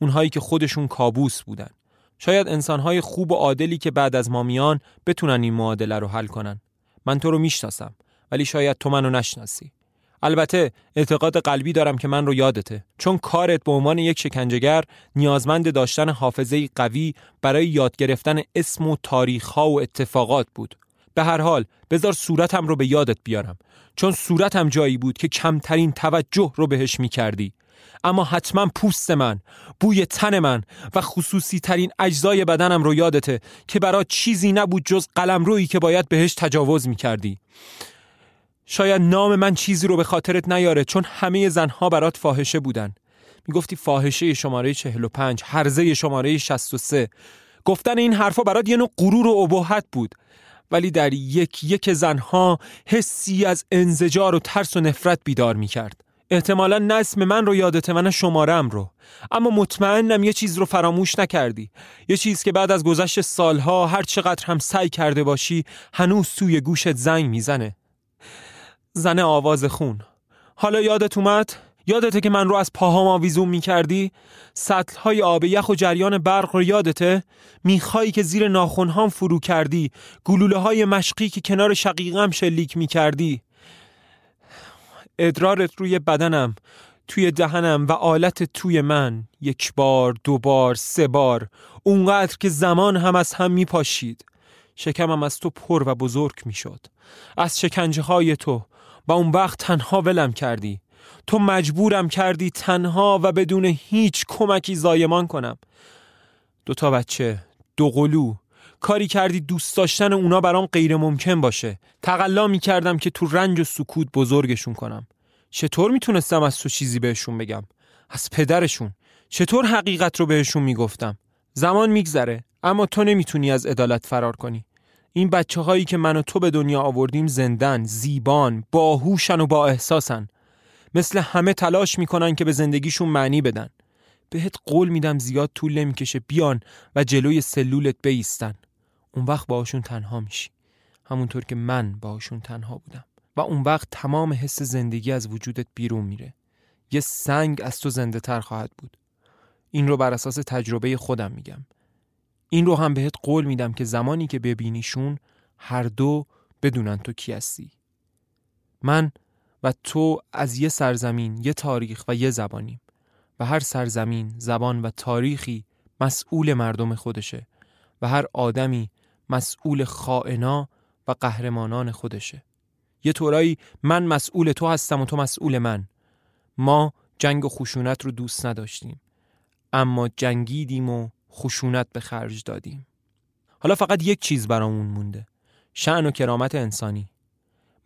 Speaker 1: اونهایی که خودشون کابوس بودن. شاید انسانهای خوب و عادلی که بعد از ما میان بتونن این معادله رو حل کنن. من تو رو می‌شناسم ولی شاید تو منو نشناسی. البته اعتقاد قلبی دارم که من رو یادته چون کارت به عنوان یک شکنجهگر نیازمند داشتن حافظه قوی برای یاد گرفتن اسم و تاریخ ها و اتفاقات بود. به هر حال بذار صورتم رو به یادت بیارم. چون صورتم جایی بود که کمترین توجه رو بهش می کردی اما حتما پوست من بوی تن من و خصوصی ترین اجزای بدنم رو یادته که برای چیزی نبود جز قلم رویی که باید بهش تجاوز می کردی شاید نام من چیزی رو به خاطرت نیاره چون همه زنها برات فاحشه بودن. می‌گفتی فاحشه شماره 45 هرزه شماره 63 گفتن این حرفا برات یه نوع غرور و ابهت بود. ولی در یک یک زنها حسی از انزجار و ترس و نفرت بیدار می‌کرد. احتمالا نه اسم من رو یادت من شمارم رو اما مطمئنم یه چیز رو فراموش نکردی یه چیز که بعد از گذشت سالها هر چقدر هم سعی کرده باشی هنوز توی گوشت زنگ می‌زنه زن آواز خون حالا یادت اومد؟ یادته که من رو از پاهام آویزون می کردی؟ سطل های آب یخ و جریان برق رو یادته؟ میخایی که زیر ناخونهام فرو کردی؟ گلوله های مشقی که کنار شقیقم شلیک می کردی؟ ادرارت روی بدنم توی دهنم و آلت توی من. یک بار دو بار سه بار. اونقدر که زمان هم از هم می پاشید شکمم از تو پر و بزرگ می شد از شکنجه های تو. و اون وقت تنها ولم کردی. تو مجبورم کردی تنها و بدون هیچ کمکی زایمان کنم. دوتا بچه دو قلو. کاری کردی دوست داشتن اونا برام غیر ممکن باشه. تقلا می کردم که تو رنج و سکوت بزرگشون کنم. چطور می‌تونستم از تو چیزی بهشون بگم؟ از پدرشون. چطور حقیقت رو بهشون می‌گفتم؟ زمان میگذره اما تو نمی‌تونی از عدالت فرار کنی. این بچه هایی که من و تو به دنیا آوردیم زندن، زیبان، باهوشن و با احساسن. مثل همه تلاش می‌کنن که به زندگیشون معنی بدن. بهت قول میدم زیاد طول نمی‌کشه بیان و جلوی سلولت بیستن. اون وقت باهاشون تنها میشی. همونطور که من باهاشون تنها بودم. و اون وقت تمام حس زندگی از وجودت بیرون میره. یه سنگ از تو زنده تر خواهد بود. این رو بر اساس تجربه خودم میگم. این رو هم بهت قول میدم که زمانی که ببینیشون هر دو بدونن تو کی هستی. من و تو از یه سرزمین یه تاریخ و یه زبانیم. و هر سرزمین زبان و تاریخی مسئول مردم خودشه. و هر آدمی مسئول خائنا و قهرمانان خودشه. یه طورایی من مسئول تو هستم و تو مسئول من. ما جنگ و خشونت رو دوست نداشتیم اما جنگیدیم و خشونت به خرج دادیم. حالا فقط یک چیز برامون مونده شعن و کرامت انسانی.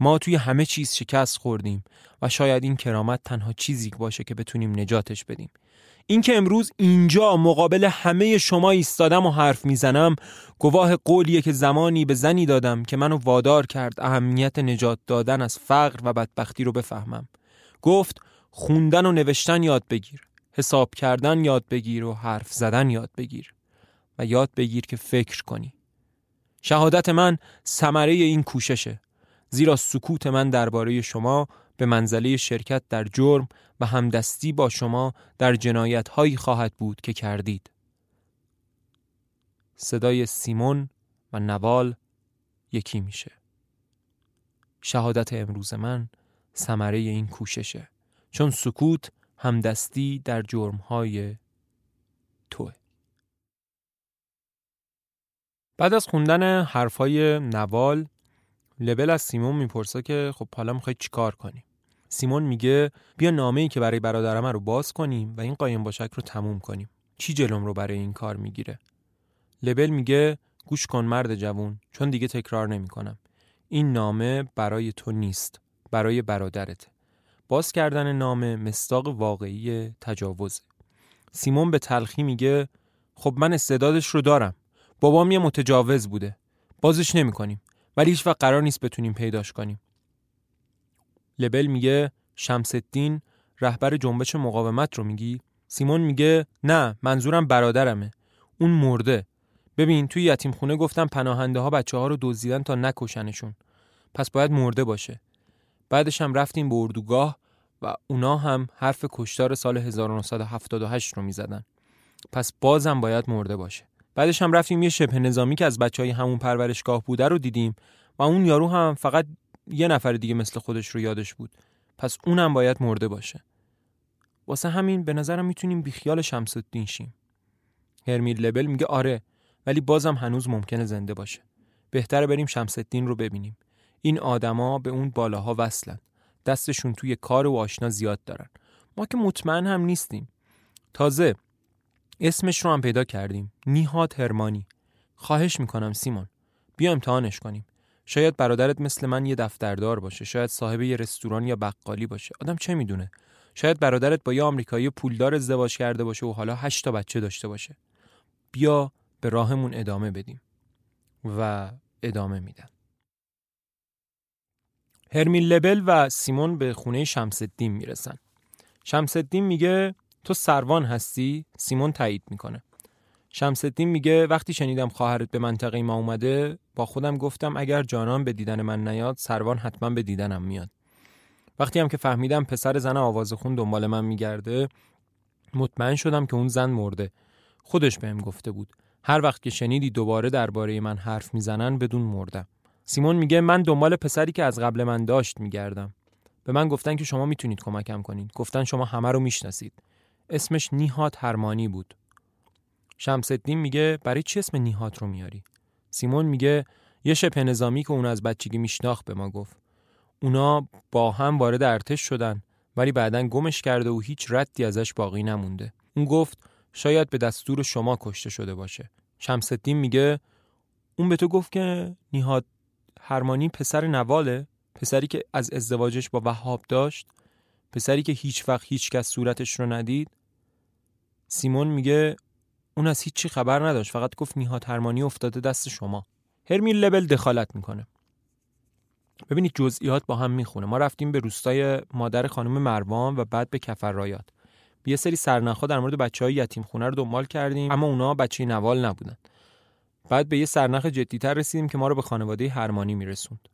Speaker 1: ما توی همه چیز شکست خوردیم و شاید این کرامت تنها چیزی باشه که بتونیم نجاتش بدیم. اینکه امروز اینجا مقابل همه شما ایستادم و حرف می‌زنم گواه قولیه که زمانی به زنی دادم که منو وادار کرد اهمیت نجات دادن از فقر و بدبختی رو بفهمم. گفت خوندن و نوشتن یاد بگیر حساب کردن یاد بگیر و حرف زدن یاد بگیر و یاد بگیر که فکر کنی. شهادت من ثمره این کوششه زیرا سکوت من درباره شما به منزله شرکت در جرم و همدستی با شما در جنایت هایی خواهد بود که کردید. صدای سیمون و نوال یکی میشه. شهادت امروز من ثمره این کوششه. چون سکوت همدستی در جرمهای توه. بعد از خوندن حرفای نوال لبل از سیمون می‌پرسه که خب حالا می‌خوای چیکار کنیم؟ سیمون میگه بیا نامه ای که برای برادرم رو باز کنیم و این قایم باشک رو تموم کنیم. چی جلوم رو برای این کار می‌گیره؟ لبل میگه گوش کن مرد جوون چون دیگه تکرار نمی‌کنم. این نامه برای تو نیست برای برادرت باز کردن نامه مستاق واقعی تجاوز سیمون به تلخی میگه خب من استعدادش رو دارم. بابام یه متجاوز بوده. بازش نمی‌کنیم. ولی هیچ وقت قرار نیست بتونیم پیداش کنیم. لبل میگه شمس رهبر جنبش مقاومت رو میگی؟ سیمون میگه نه منظورم برادرمه. اون مرده. ببین توی یتیم خونه گفتم پناهنده ها بچه ها رو دزدیدن تا نکشنشون. پس باید مرده باشه. بعدش هم رفتیم به اردوگاه و اونا هم حرف کشتار سال 1978 رو می‌زدن. پس بازم باید مرده باشه. بعدش هم رفتیم یه شبه نظامی که از بچه های همون پرورشگاه بوده رو دیدیم و اون یارو هم فقط یه نفر دیگه مثل خودش رو یادش بود. پس اونم باید مرده باشه. واسه همین به نظرم می‌تونیم بیخیال شمس الدین شیم. هرمیل لبل میگه آره ولی بازم هنوز ممکنه زنده باشه. بهتره بریم شمس الدین رو ببینیم. این آدما به اون بالاها وصلن. دستشون توی کار و آشنا زیاد دارن. ما که مطمئن هم نیستیم. تازه اسمش رو هم پیدا کردیم. نیهاد هرمانی. خواهش می‌کنم سیمون. بیا امتحانش کنیم. شاید برادرت مثل من یه دفتردار باشه شاید صاحب یه رستوران یا بقالی باشه. آدم چه می‌دونه؟ شاید برادرت با یه آمریکایی پولدار ازدواج کرده باشه و حالا هشت تا بچه داشته باشه. بیا به راهمون ادامه بدیم. و ادامه میدن. هرمیل لبل و سیمون به خونه شمس الدین می‌رسن. شمس الدین میگه تو سروان هستی؟ سیمون تایید می‌کنه. شمس الدین میگه وقتی شنیدم خواهرت به منطقه ما اومده با خودم گفتم اگر جانان به دیدن من نیاد سروان حتما به دیدنم میاد. وقتی هم که فهمیدم پسر زن آوازخون دنبال من میگرده مطمئن شدم که اون زن مرده. خودش بهم گفته بود هر وقت که شنیدی دوباره درباره من حرف می‌زنن بدون مردم سیمون میگه من دنبال پسری که از قبل من داشت میگردم. به من گفتن که شما می‌تونید کمکم کنید. گفتن شما همه رو می‌شناسید. اسمش نیهات هرمانی بود. شمس میگه برای چی اسم نیهات رو میاری؟ سیمون میگه یه شبه نظامی که اون از بچگی میشناخت به ما گفت. اونا با هم وارد ارتش شدن ولی بعدا گمش کرده و هیچ ردی ازش باقی نمونده. اون گفت شاید به دستور شما کشته شده باشه. شمس میگه اون به تو گفت که نیهاد هرمانی پسر نواله پسری که از ازدواجش با وهاب داشت پسری که هیچ وقت هیچ کس صورتش رو ندید. سیمون میگه اون از هیچی خبر نداشت فقط گفت نیهاد هرمانی افتاده دست شما. هرمیل لبل دخالت می‌کنه. ببینید جزئیات با هم می‌خونه. ما رفتیم به روستای مادر خانم مروان و بعد به کفر رایات. یه سری سرنخها در مورد بچه های یتیم خونه رو دنبال کردیم اما اونا بچه نوال نبودن. بعد به یه سرنخ جدیتر رسیدیم که ما رو به خانواده هرمانی میرسوند.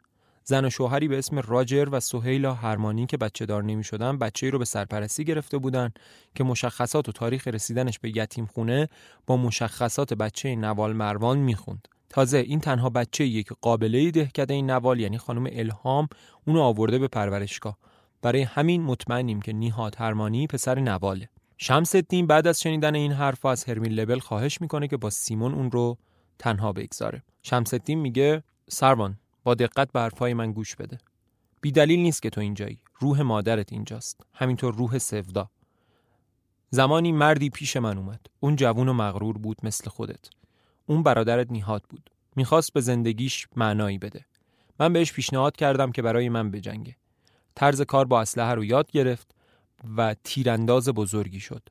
Speaker 1: زن و شوهری به اسم راجر و سهیلا هرمانی که بچه دار نمی شدن بچه رو به سرپرستی گرفته بودن که مشخصات و تاریخ رسیدنش به یتیم خونه با مشخصات بچه نوال مروان می‌خوند. تازه این تنها بچه یه که قابله دهکده این نوال یعنی خانم الهام اونو آورده به پرورشگاه. برای همین مطمئنیم که نیهاد هرمانی پسر نواله. شمس الدین بعد از شنیدن این حرف از هرمیل لبل خواهش می‌کنه که با سیمون اون رو تنها بگذاره. شمس الدین میگه سروان دقت به حرفای من گوش بده. بی دلیل نیست که تو اینجایی. روح مادرت اینجاست. همینطور روح سفدا زمانی مردی پیش من اومد. اون جوون و مغرور بود مثل خودت. اون برادرت نیهات بود. می‌خواست به زندگیش معنایی بده. من بهش پیشنهاد کردم که برای من بجنگه. طرز کار با اسلحه رو یاد گرفت و تیرانداز بزرگی شد.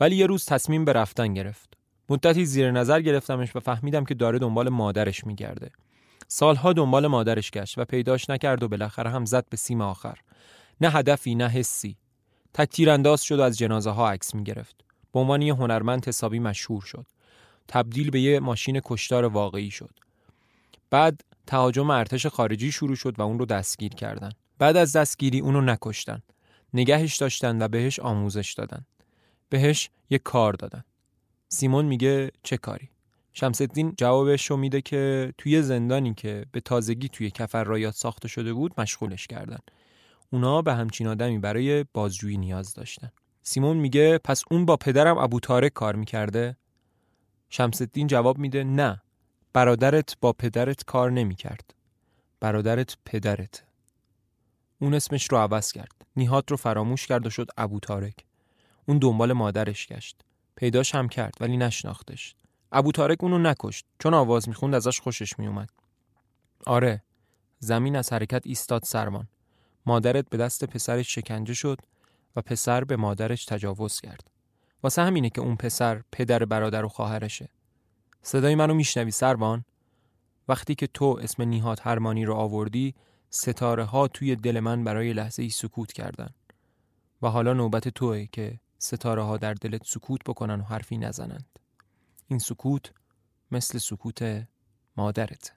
Speaker 1: ولی یه روز تصمیم به رفتن گرفت. مدتی زیر نظر گرفتمش و فهمیدم که داره دنبال مادرش میگرده. سالها دنبال مادرش گشت و پیداش نکرد و بالاخره هم زد به سیم آخر. نه هدفی نه حسی. تک انداز شد و از جنازه ها عکس می گرفت به عنوان یه هنرمند حسابی مشهور شد. تبدیل به یه ماشین کشتار واقعی شد. بعد تهاجم ارتش خارجی شروع شد و اون رو دستگیر کردن. بعد از دستگیری اونو نکشتن. نگهش داشتن و بهش آموزش دادن. بهش یه کار دادن. سیمون میگه چه کاری؟ شمسدین جوابش رو میده که توی زندانی که به تازگی توی کفر رایات ساخته شده بود مشغولش کردن. اونا به همچین آدمی برای بازجویی نیاز داشتن. سیمون میگه پس اون با پدرم ابو تارک کار می‌کرده؟ شمسدین جواب میده نه برادرت با پدرت کار نمی‌کرد. برادرت پدرت اون اسمش رو عوض کرد نیهاد رو فراموش کرد و شد ابو تارک اون دنبال مادرش گشت پیداش هم کرد ولی نشناختش ابو تارک اونو نکشت. چون آواز می‌خوند ازش خوشش میومد آره زمین از حرکت ایستاد سرمان. مادرت به دست پسرش شکنجه شد و پسر به مادرش تجاوز کرد. واسه همینه که اون پسر پدر برادر و خواهرشه. صدای منو میشنوی سروان؟ وقتی که تو اسم نیهات هرمانی رو آوردی ستاره ها توی دل من برای لحظه ای سکوت کردن. و حالا نوبت توه که ستاره ها در دلت سکوت بکنن و حرفی نزنند. این سکوت مثل سکوت مادرت.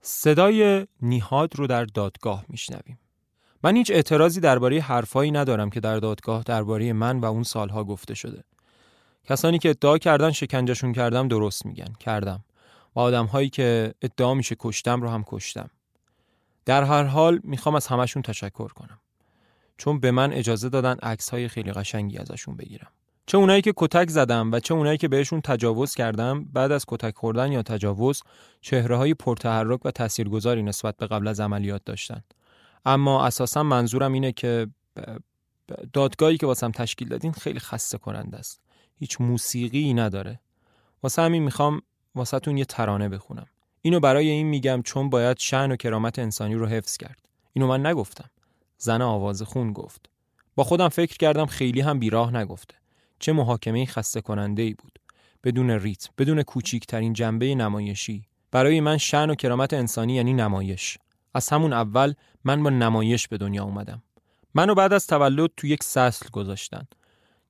Speaker 1: صدای نیهاد رو در دادگاه میشنویم. من هیچ اعتراضی درباره حرفایی ندارم که در دادگاه درباره من و اون سالها گفته شده. کسانی که ادعا کردن شکنجهشون کردم درست میگن. کردم. و آدم هایی که ادعا میشه کشتم رو هم کشتم. در هر حال می‌خوام از همشون تشکر کنم. چون به من اجازه دادن عکس های خیلی قشنگی ازشون بگیرم. چه اونایی که کتک زدم و چه اونایی که بهشون تجاوز کردم بعد از کتک خوردن یا تجاوز چهره های پرتحرک و تاثیرگذاری نسبت به قبل از عملیات داشتن. اما اساسا منظورم اینه که دادگاهی که واسم تشکیل دادین خیلی خسته کننده است. هیچ موسیقی نداره. واسه همین می‌خوام واسهتون یه ترانه بخونم. اینو برای این میگم چون باید شعن و کرامت انسانی رو حفظ کرد. اینو من نگفتم. زن آواز خون گفت. با خودم فکر کردم خیلی هم بیراه نگفته. چه محاکمه خسته کننده ای بود. بدون ریتم بدون کوچیکترین جنبه نمایشی. برای من شعن و کرامت انسانی یعنی نمایش. از همون اول من با نمایش به دنیا اومدم. منو بعد از تولد تو یک سسل گذاشتن.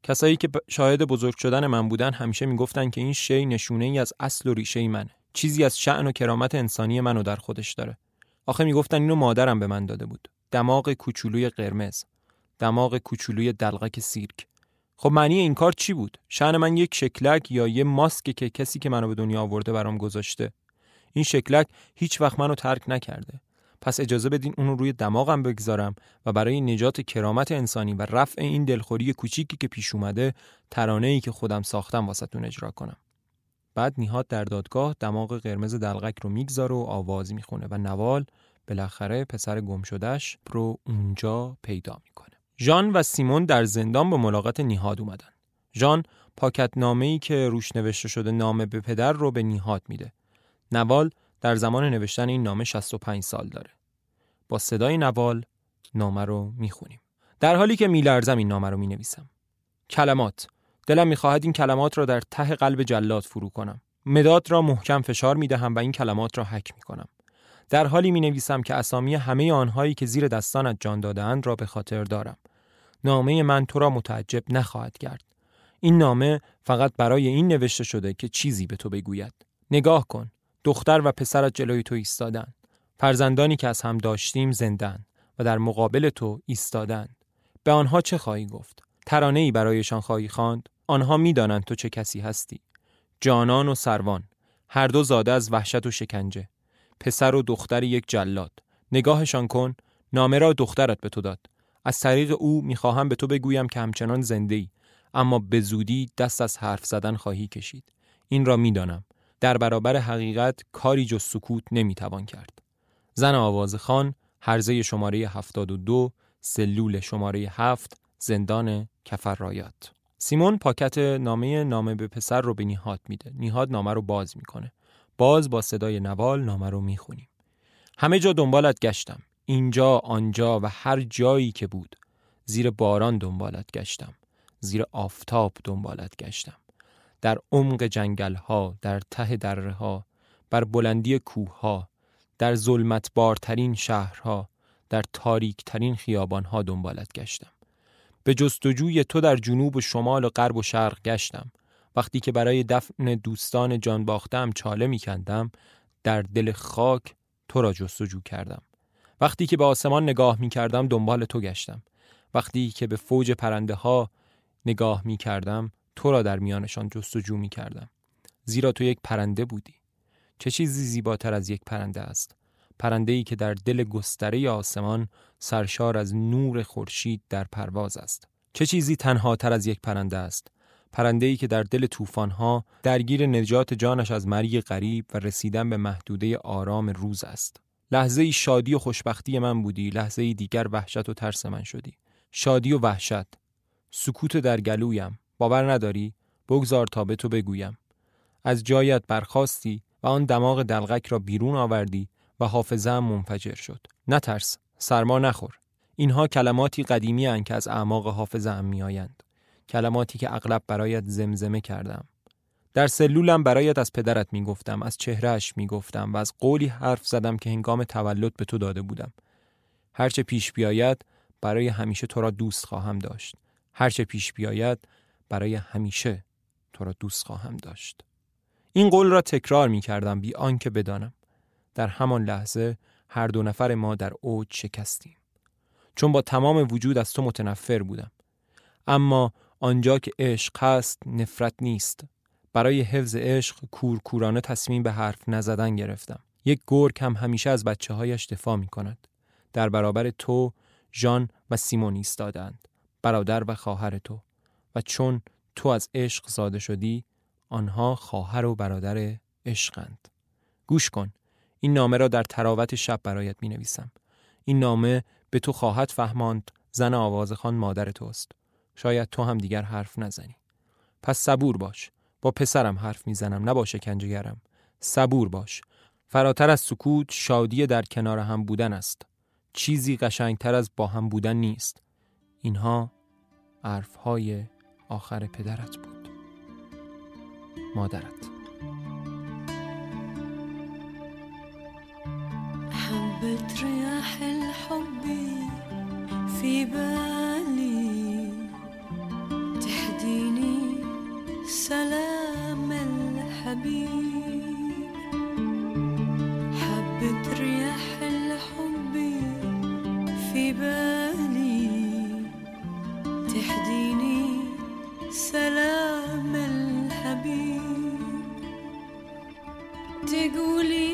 Speaker 1: کسایی که شاهد بزرگ شدن من بودن همیشه می‌گفتن که این شی نشونه ای از اصل و ریشه منه. چیزی از شعن و کرامت انسانی منو در خودش داره. آخه می‌گفتن اینو مادرم به من داده بود. دماغ کوچولوی قرمز دماغ کوچولوی دلغک سیرک. خب معنی این کار چی بود؟ شعن من یک شکلک یا یه ماسک که کسی که منو به دنیا آورده برام گذاشته. این شکلک هیچ وقت منو ترک نکرده. پس اجازه بدین اون رو روی دماغم بگذارم و برای نجات کرامت انسانی و رفع این دلخوری کوچیکی که پیش اومده ترانه ای که خودم ساختم واسهتون اجرا کنم. بعد نیهاد در دادگاه دماغ قرمز دلغک رو می‌گذاره و آواز می‌خونه و نوال بالاخره پسر گم شدهش رو اونجا پیدا می‌کنه ژان و سیمون در زندان به ملاقات نیهاد اومدن ژان پاکت ای که روش نوشته شده نامه به پدر رو به نیهاد میده نوال در زمان نوشتن این نامه 65 سال داره. با صدای نوال نامه رو می‌خونیم. در حالی که میلرزم این نامه رو می‌نویسم. کلمات دلم می‌خواهد این کلمات را در ته قلب جلاد فرو کنم. مداد را محکم فشار می‌دهم و این کلمات را حک می‌کنم. در حالی می نویسم که اسامی همه آنهایی که زیر دستانت جان دادهاند را به خاطر دارم. نامه من تو را متعجب نخواهد کرد. این نامه فقط برای این نوشته شده که چیزی به تو بگوید. نگاه کن. دختر و پسرت جلوی تو ایستادن. فرزندانی که از هم داشتیم زندن و در مقابل تو ایستادند. به آنها چه خواهی گفت؟ ترانه ای برایشان خواهی خواند؟ آنها می‌دانند تو چه کسی هستی. جانان و سروان، هر دو زاده از وحشت و شکنجه. پسر و دختر یک جلاد. نگاهشان کن، نامه را دخترت به تو داد. از طریق او می‌خواهم به تو بگویم که همچنان زنده ای. اما به زودی دست از حرف زدن خواهی کشید. این را می‌دانم. در برابر حقیقت کاری جز سکوت نمی‌توان کرد. زن آواز خان هرزه شماره 72 سلول شماره 7 زندان کفر رایات سیمون پاکت نامه نامه به پسر رو به نیهاد میده نیهاد نامه رو باز می‌کنه باز با صدای نوال نامه رو می‌خونیم. همه جا دنبالت گشتم. اینجا آنجا و هر جایی که بود. زیر باران دنبالت گشتم. زیر آفتاب دنبالت گشتم. در عمق جنگل ها در ته دره ها بر بلندی کوه ها در ظلمت بارترین شهرها در تاریک ترین خیابان ها دنبالت گشتم. به جستجوی تو در جنوب و شمال و غرب و شرق گشتم. وقتی که برای دفن دوستان جان باختم چاله می کندم در دل خاک تو را جستجو کردم. وقتی که به آسمان نگاه می کردم دنبال تو گشتم. وقتی که به فوج پرنده ها نگاه می کردم تو را در میانشان جستجو می کردم زیرا تو یک پرنده بودی. چه چیزی زیباتر از یک پرنده است؟ پرنده ای که در دل گستره آسمان سرشار از نور خورشید در پرواز است. چه چیزی تنها تر از یک پرنده است؟ پرنده‌ای که در دل طوفان‌ها درگیر نجات جانش از مری غریب و رسیدن به محدوده آرام روز است. لحظه ای شادی و خوشبختی من بودی، لحظه ای دیگر وحشت و ترس من شدی. شادی و وحشت. سکوت در گلویم. باور نداری؟ بگذار تا به تو بگویم. از جایت برخواستی و آن دماغ دلغک را بیرون آوردی و حافظه منفجر شد. نترس، سرما نخور. اینها کلماتی قدیمی هن که از اعماق حافظه هم می آیند. کلماتی که اغلب برایت زمزمه کردم. در سلولم برایت از پدرت می گفتم، از چهرهش می گفتم و از قولی حرف زدم که هنگام تولد به تو داده بودم. هرچه پیش بیاید برای همیشه تو را دوست خواهم داشت. هرچه پیش بیاید برای همیشه تو را دوست خواهم داشت. این قول را تکرار می کردم بی آنکه بدانم. در همان لحظه هر دو نفر ما در اوج شکستیم. چون با تمام وجود از تو متنفر بودم. اما آنجا که عشق هست نفرت نیست. برای حفظ عشق کورکورانه تصمیم به حرف نزدن گرفتم. یک گرگ هم همیشه از بچه هایش دفاع می کند. در برابر تو، ژان و سیمون ایستادند. برادر و خواهر تو. و چون تو از عشق زاده شدی، آنها خواهر و برادر عشقند. گوش کن. این نامه را در تراوت شب برایت می نویسم. این نامه به تو خواهد فهماند زن آوازخان مادر توست. شاید تو هم دیگر حرف نزنی. پس صبور باش. با پسرم حرف می‌زنم نه با شکنجهگرم. صبور باش. فراتر از سکوت شادی در کنار هم بودن است. چیزی قشنگتر از با هم بودن نیست. اینها حرفهای آخر پدرت بود. مادرت.
Speaker 2: حبت رياح الحب في بالي تهديني سلام الحبيب. حبت رياح الحب في بالي. تهديني سلام الحبيب. تقولي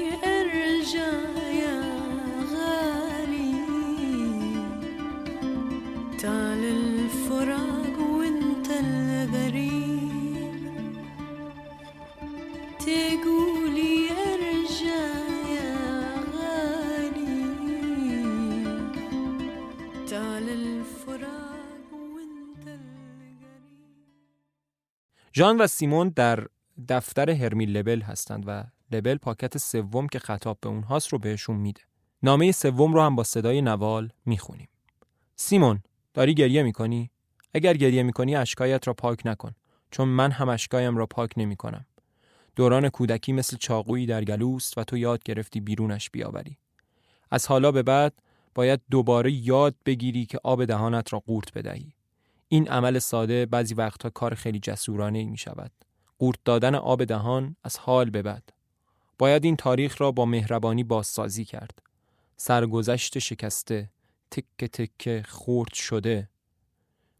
Speaker 1: ژان و سیمون در دفتر هرمیل لبل هستند و لبل پاکت سوم که خطاب به اونهاست رو بهشون میده. نامه سوم رو هم با صدای نوال می‌خونیم. سیمون داری گریه می‌کنی؟ اگر گریه می‌کنی اشکایت را پاک نکن چون من هم اشکایم را پاک نمی‌کنم. دوران کودکی مثل چاقویی در گلوست و تو یاد گرفتی بیرونش بیاوری. از حالا به بعد باید دوباره یاد بگیری که آب دهانت را قورت بدهی. این عمل ساده بعضی وقتها کار خیلی جسورانه می شود. قورت دادن آب دهان از حال به بعد. باید این تاریخ را با مهربانی بازسازی کرد. سرگذشت شکسته، تکه تکه خورد شده.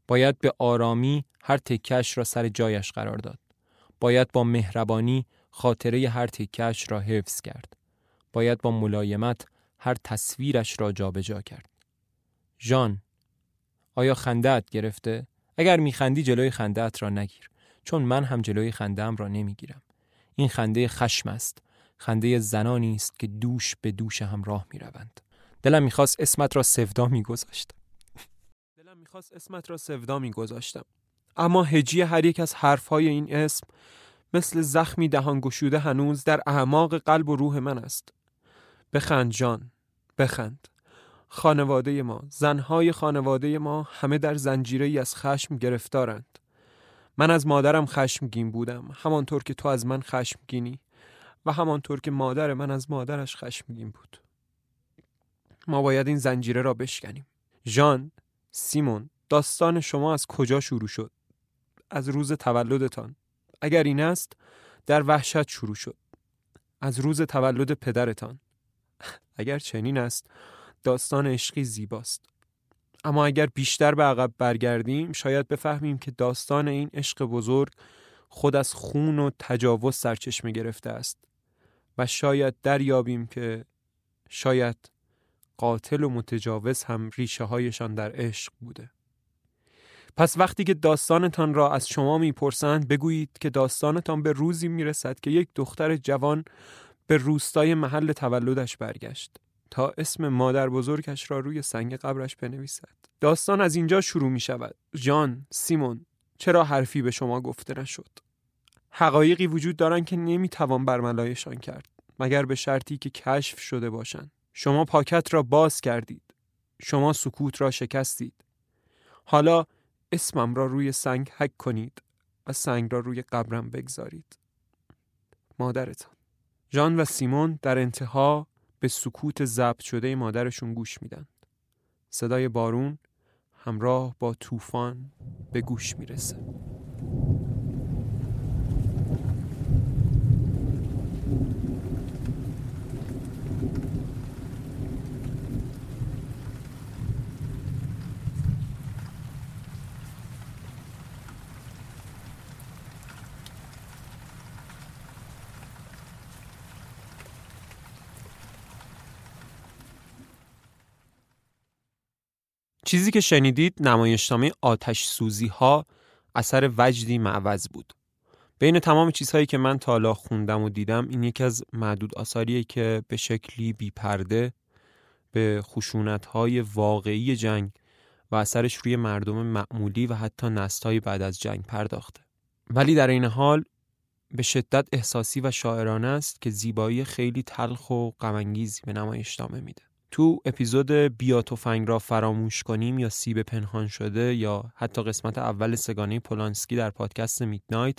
Speaker 1: باید به آرامی هر تکش را سر جایش قرار داد. باید با مهربانی خاطره هر تکش را حفظ کرد. باید با ملایمت هر تصویرش را جابجا جا کرد. ژان آیا خندهت گرفته؟ اگر میخندی جلوی خندهت را نگیر چون من هم جلوی خندهام را نمی‌گیرم. این خنده خشم است. خنده زنانی است که دوش به دوش هم راه می‌روند. دلم می‌خواست اسمت را سفدا میگذاشتم. دلم می‌خواست اسمت را سفدا میگذاشتم. اما هجی هر یک از حرفهای این اسم مثل زخمی دهان گشوده هنوز در اعماق قلب و روح من است. بخند جان، بخند. خانواده ما، زنهای خانواده ما همه در زنجیره ای از خشم گرفتارند. من از مادرم خشمگین بودم، همانطور که تو از من خشمگینی و همانطور که مادر من از مادرش خشمگین بود. ما باید این زنجیره را بشکنیم. ژان، سیمون، داستان شما از کجا شروع شد؟ از روز تولدتان. اگر این است، در وحشت شروع شد. از روز تولد پدرتان. اگر چنین است، داستان عشقی زیباست. اما اگر بیشتر به عقب برگردیم شاید بفهمیم که داستان این عشق بزرگ خود از خون و تجاوز سرچشمه گرفته است و شاید دریابیم که شاید قاتل و متجاوز هم ریشه هایشان در عشق بوده پس وقتی که داستانتان را از شما می‌پرسند بگویید که داستانتان به روزی می‌رسد که یک دختر جوان به روستای محل تولدش برگشت تا اسم مادر بزرگش را روی سنگ قبرش بنویسد. داستان از اینجا شروع می شود. جان سیمون چرا حرفی به شما گفته نشد؟ حقایقی وجود دارند که نمی‌توان برملایشان کرد مگر به شرطی که کشف شده باشند. شما پاکت را باز کردید. شما سکوت را شکستید. حالا اسمم را روی سنگ حک کنید و سنگ را روی قبرم بگذارید. مادرتان. جان و سیمون در انتها به سکوت ضبط شده مادرشون گوش میدن. صدای بارون همراه با طوفان به گوش می‌رسه. چیزی که شنیدید نمایشنامه آتش سوزی ها اثر وجدی معوض بود. بین تمام چیزهایی که من تا حالا خوندم و دیدم این یکی از معدود آثاریه که به شکلی بیپرده به خشونت های واقعی جنگ و اثرش روی مردم معمولی و حتی نستای بعد از جنگ پرداخته. ولی در این حال به شدت احساسی و شاعرانه است که زیبایی خیلی تلخ و غمانگیزی به نمایشنامه میده. تو اپیزود بیا تفنگ را فراموش کنیم یا سیب پنهان شده یا حتی قسمت اول سگانه پولانسکی در پادکست میدنایت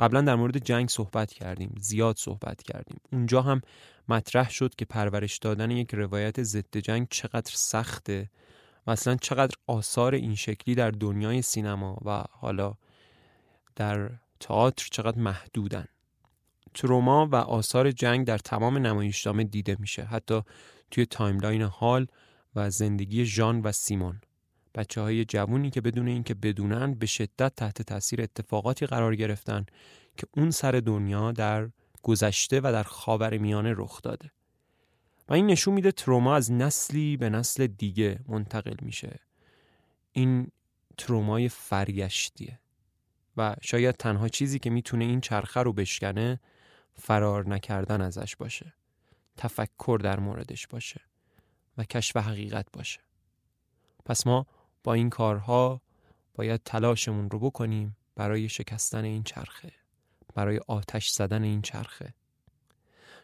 Speaker 1: قبلا در مورد جنگ صحبت کردیم زیاد صحبت کردیم. اونجا هم مطرح شد که پرورش دادن یک روایت ضد جنگ چقدر سخته و اصلا چقدر آثار این شکلی در دنیای سینما و حالا در تئاتر چقدر محدودن. تروما و آثار جنگ در تمام نمایشنامه دیده میشه. حتی توی timeline حال و زندگی ژان و سیمون. بچه های جوونی که بدون اینکه بدونن به شدت تحت تاثیر اتفاقاتی قرار گرفتن که اون سر دنیا در گذشته و در خاور میانه رخ داده. و این نشون میده تروما از نسلی به نسل دیگه منتقل میشه. این ترومای فرگشتیه. و شاید تنها چیزی که می‌تونه این چرخه رو بشکنه فرار نکردن ازش باشه. تفکر در موردش باشه و کشف حقیقت باشه. پس ما با این کارها باید تلاشمون رو بکنیم برای شکستن این چرخه برای آتش زدن این چرخه.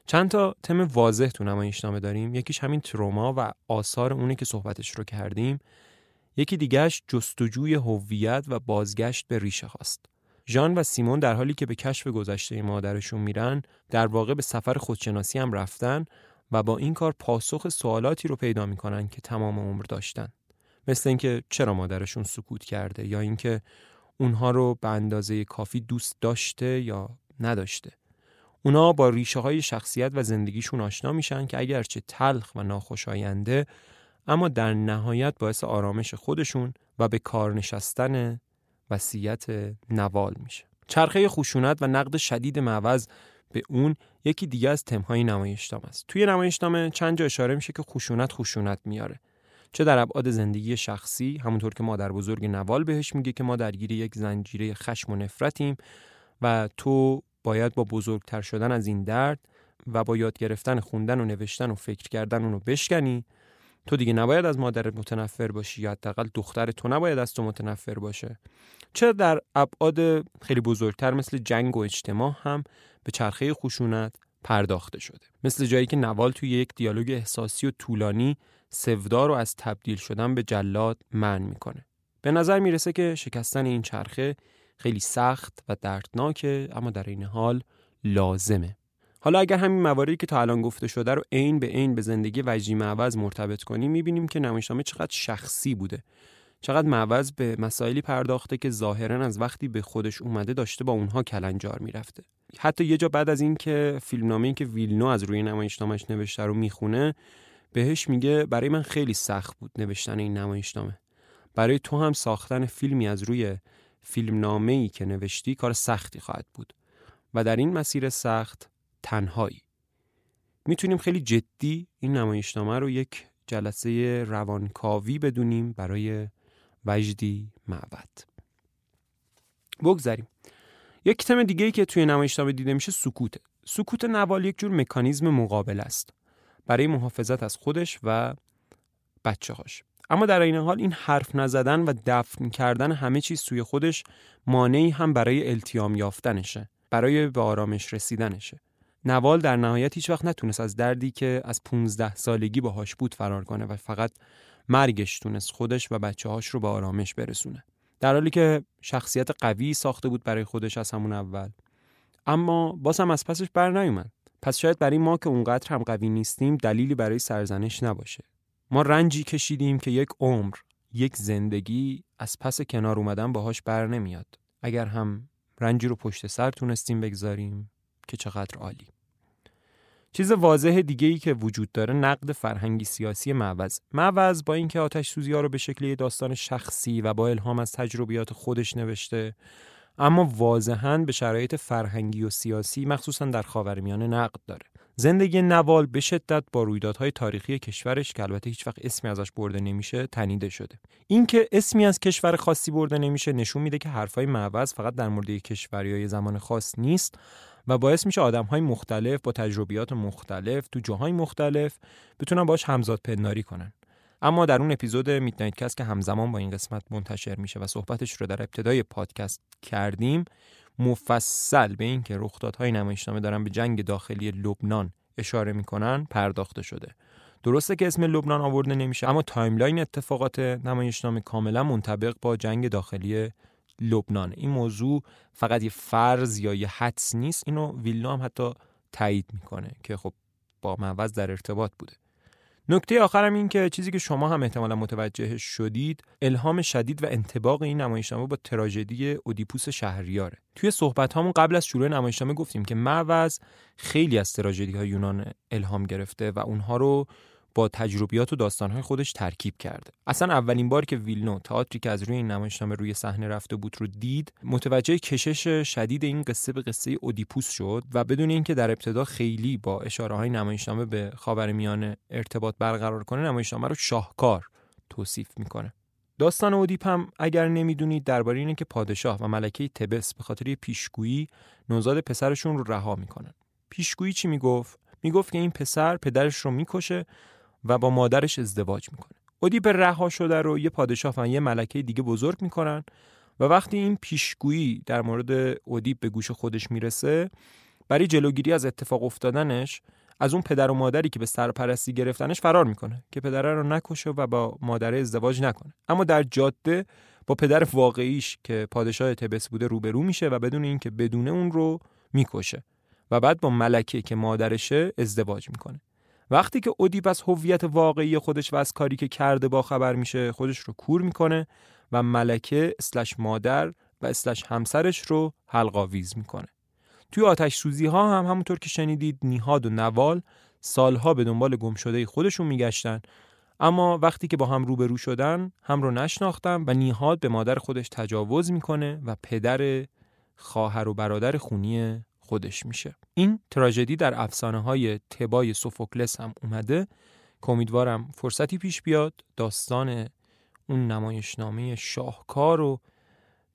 Speaker 1: چند تا تم واضح تو نمایشنامه داریم. یکیش همین تروما و آثار اونه که صحبتش رو کردیم. یکی دیگهش جستجوی هویت و بازگشت به ریشه خواست. ژان و سیمون در حالی که به کشف گذشته مادرشون میرن در واقع به سفر خودشناسی هم رفتن و با این کار پاسخ سوالاتی رو پیدا می‌کنن که تمام عمر داشتن. مثل اینکه چرا مادرشون سکوت کرده یا اینکه اونها رو به اندازه کافی دوست داشته یا نداشته. اونا با ریشه های شخصیت و زندگیشون آشنا میشن که اگرچه تلخ و ناخوشاینده اما در نهایت باعث آرامش خودشون و به کار نشستن وصیت نوال میشه. چرخه خشونت و نقد شدید معوض به اون یکی دیگه از تمهای نمایشنامه است. توی نمایشنامه چند جا اشاره میشه که خشونت خشونت میاره. چه در ابعاد زندگی شخصی همونطور که مادر بزرگ نوال بهش میگه که ما درگیر یک زنجیره خشم و نفرتیم و تو باید با بزرگتر شدن از این درد و با یاد گرفتن خوندن و نوشتن و فکر کردن اونو بشکنی تو دیگه نباید از مادرت متنفر باشی یا حداقل دختر تو نباید از تو متنفر باشه. چه در ابعاد خیلی بزرگتر مثل جنگ و اجتماع هم به چرخه خشونت پرداخته شده؟ مثل جایی که نوال توی یک دیالوگ احساسی و طولانی سفدار رو از تبدیل شدن به جلاد من می‌کنه. به نظر می‌رسه که شکستن این چرخه خیلی سخت و دردناکه اما در این حال لازمه. حالا اگر همین مواردی که تا الان گفته شده رو عین به عین به زندگی وجی معوض مرتبط کنیم می‌بینیم که نمایشنامه چقدر شخصی بوده. چقدر معوض به مسائلی پرداخته که ظاهرا از وقتی به خودش اومده داشته با اونها کلنجار می‌رفته. حتی یه جا بعد از اینکه فیلمنامه‌ای که ویلنو از روی نمایشنامش نوشته رو می‌خونه بهش میگه برای من خیلی سخت بود نوشتن این نمایشنامه. برای تو هم ساختن فیلمی از روی فیلمنامه‌ای که نوشتی کار سختی خواهد بود. و در این مسیر سخت تنهایی. می‌تونیم خیلی جدی این نمایشنامه رو یک جلسه روانکاوی بدونیم برای وجدی معبد. بگذریم یک تم دیگه که توی نمایشنامه دیده میشه سکوته. سکوت نوال یک جور مکانیزم مقابل است. برای محافظت از خودش و بچه هاش. اما در این حال این حرف نزدن و دفن کردن همه چیز سوی خودش مانعی هم برای التیام یافتنشه. برای به آرامش رسیدنشه. نوال در نهایت هیچ وقت نتونست از دردی که از 15 سالگی باهاش بود فرار کنه و فقط مرگش تونست خودش و بچه هاش رو به آرامش برسونه. در حالی که شخصیت قوی ساخته بود برای خودش از همون اول. اما باز هم از پسش بر نیومد. پس شاید برای ما که اونقدر هم قوی نیستیم دلیلی برای سرزنش نباشه. ما رنجی کشیدیم که یک عمر یک زندگی از پس کنار اومدن باهاش بر نمیاد. اگر هم رنجی رو پشت سر تونستیم بگذاریم که چقدر عالی. چیز واضح دیگه ای که وجود داره نقد فرهنگی سیاسی معوض. معوض با اینکه آتش سوزی ها رو به شکلی داستان شخصی و با الهام از تجربیات خودش نوشته اما واضحا به شرایط فرهنگی و سیاسی مخصوصا در خاورمیانه نقد داره. زندگی نوال به شدت با رویدادهای تاریخی کشورش که البته هیچ وقت اسمی ازش برده نمیشه تنیده شده. اینکه اسمی از کشور خاصی برده نمیشه نشون میده که حرفای معوض فقط در مورد کشوری یا زمان خاص نیست. و باعث میشه آدم های مختلف با تجربیات مختلف تو جاهای مختلف بتونن باش همزاد پنداری کنن. اما در اون اپیزود میدنایت کست که همزمان با این قسمت منتشر میشه و صحبتش رو در ابتدای پادکست کردیم مفصل به اینکه رخدادهای نمایشنامه دارن به جنگ داخلی لبنان اشاره می‌کنن پرداخته شده. درسته که اسم لبنان آورده نمیشه اما timeline اتفاقات نمایشنامه کاملا منطبق با جنگ داخلی لبنان. این موضوع فقط یه فرض یا یه حدس نیست. اینو ویلنا هم حتی تایید می‌کنه که خب با معوض در ارتباط بوده. نکته آخرم این که چیزی که شما هم احتمالا متوجه شدید الهام شدید و انطباق این نمایشنامه با تراژدی اودیپوس شهریاره. توی صحبت هامون قبل از شروع نمایشنامه گفتیم که معوض خیلی از تراژدی های یونان الهام گرفته و اونها رو با تجربیات و داستانهای خودش ترکیب کرده. اصلا اولین بار که ویلنو تئاتری که از روی این نمایشنامه روی صحنه رفته بود رو دید متوجه کشش شدید این قصه به قصه اودیپوس شد و بدون اینکه در ابتدا خیلی با اشاره های نمایشنامه به خاورمیانه ارتباط برقرار کنه نمایشنامه رو شاهکار توصیف می‌کنه. داستان اودیپ هم اگر نمی‌دونید درباره اینه که پادشاه و ملکه تبس به خاطر پیشگویی نوزاد پسرشون رو رها می‌کنن. پیشگویی چی می‌گفت؟ می‌گفت که این پسر پدرش رو می‌کشه و با مادرش ازدواج می‌کنه. اودیپ رها شده رو یه پادشاه و یه ملکه دیگه بزرگ می‌کنن و وقتی این پیشگویی در مورد اودیپ به گوش خودش می‌رسه برای جلوگیری از اتفاق افتادنش از اون پدر و مادری که به سرپرستی گرفتنش فرار می‌کنه که پدره رو نکشه و با مادره ازدواج نکنه. اما در جاده با پدر واقعیش که پادشاه تبس بوده روبرو میشه و بدون اینکه بدونه اون رو می‌کشه و بعد با ملکه که مادرشه ازدواج می‌کنه. وقتی که اودیپ از هویت واقعی خودش و از کاری که کرده با خبر میشه خودش رو کور می‌کنه و ملکه اسلش مادر و اسلش همسرش رو حلقاویز می‌کنه. توی آتش سوزی ها هم همونطور که شنیدید نیهاد و نوال سالها به دنبال گمشده خودشون میگشتن. اما وقتی که با هم روبرو شدن هم رو نشناختن و نیهاد به مادر خودش تجاوز می‌کنه و پدر خواهر و برادر خونی خودش میشه. این تراژدی در افسانه های تبای سوفوکلس هم اومده که امیدوارم فرصتی پیش بیاد داستان اون نمایشنامه شاهکار و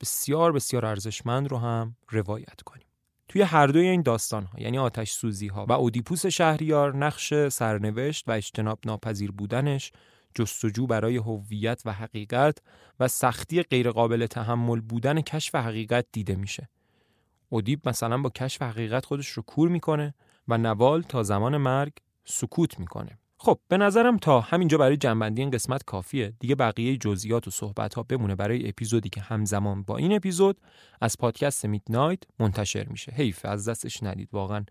Speaker 1: بسیار بسیار ارزشمند رو هم روایت کنیم. توی هر دوی این داستان ها یعنی آتش سوزی ها و اودیپوس شهریار نقش سرنوشت و اجتناب ناپذیر بودنش جستجو برای هویت و حقیقت و سختی غیرقابل تحمل بودن کشف حقیقت دیده میشه. اودیب مثلا با کشف حقیقت خودش رو کور می‌کنه و نوال تا زمان مرگ سکوت می‌کنه. خب به نظرم تا همینجا برای جنبندی این قسمت کافیه. دیگه بقیه جزئیات و صحبت ها بمونه برای اپیزودی که همزمان با این اپیزود از پادکست میدنایت منتشر میشه. حیف از دستش ندید. واقعا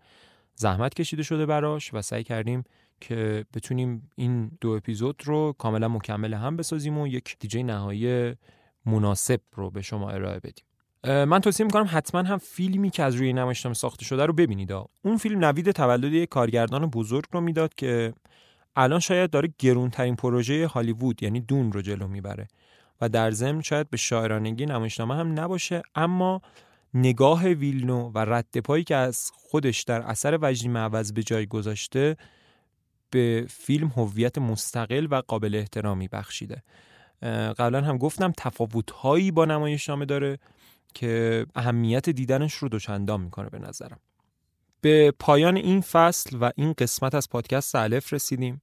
Speaker 1: زحمت کشیده شده براش و سعی کردیم که بتونیم این دو اپیزود رو کاملا مکمل هم بسازیم و یک دیجی نهایی مناسب رو به شما ارائه بدیم. من توصیه می‌کنم حتما هم فیلمی که از روی نمایشنامه ساخته شده رو ببینید. اون فیلم نوید تولد یک کارگردان بزرگ رو می‌داد که الان شاید داره گرونترین پروژه هالیوود یعنی دون رو جلو می‌بره و در ضمن شاید به شاعرانگی نمایشنامه هم نباشه. اما نگاه ویلنو و رد پایی که از خودش در اثر وجدی معوض به جای گذاشته به فیلم هویت مستقل و قابل احترامی بخشیده. قبلا هم گفتم تفاوتهایی با نمایشنامه داره. که اهمیت دیدنش رو دوچندان می‌کنه به نظرم. به پایان این فصل و این قسمت از پادکست الف رسیدیم.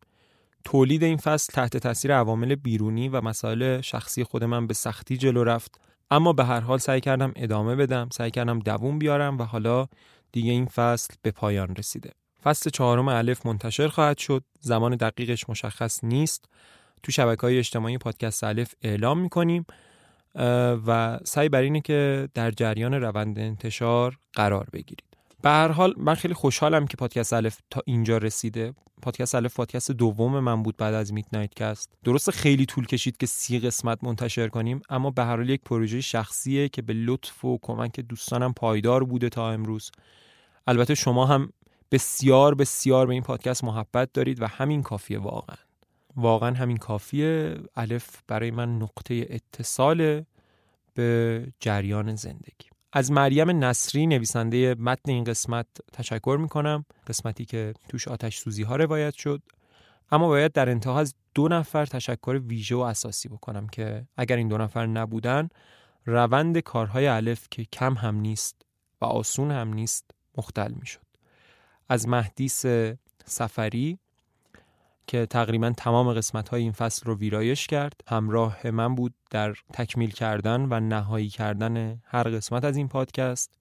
Speaker 1: تولید این فصل تحت تاثیر عوامل بیرونی و مسائل شخصی خود من به سختی جلو رفت. اما به هر حال سعی کردم ادامه بدم سعی کردم دووم بیارم و حالا دیگه این فصل به پایان رسیده. فصل چهارم الف منتشر خواهد شد. زمان دقیقش مشخص نیست. تو شبکه های اجتماعی پادکست الف اعلام می‌کنیم. و سعی بر اینه که در جریان روند انتشار قرار بگیرید. به هر حال من خیلی خوشحالم که پادکست الف تا اینجا رسیده. پادکست الف پادکست دوم من بود بعد از میدنایت‌کست. درسته خیلی طول کشید که سی قسمت منتشر کنیم اما به هر حال یک پروژه شخصیه که به لطف و کمک دوستانم پایدار بوده تا امروز. البته شما هم بسیار بسیار به این پادکست محبت دارید و همین کافیه واقعا. واقعا همین کافیه. الف برای من نقطه اتصال به جریان زندگی. از مریم نصری نویسنده متن این قسمت تشکر می‌کنم. قسمتی که توش آتش سوزی ها روایت شد. اما باید در انتها از دو نفر تشکر ویژه و اساسی بکنم که اگر این دو نفر نبودن روند کارهای الف که کم هم نیست و آسون هم نیست مختل می‌شد. از مهدیس سفری که تقریبا تمام قسمت های این فصل رو ویرایش کرد. همراه من بود در تکمیل کردن و نهایی کردن هر قسمت از این پادکست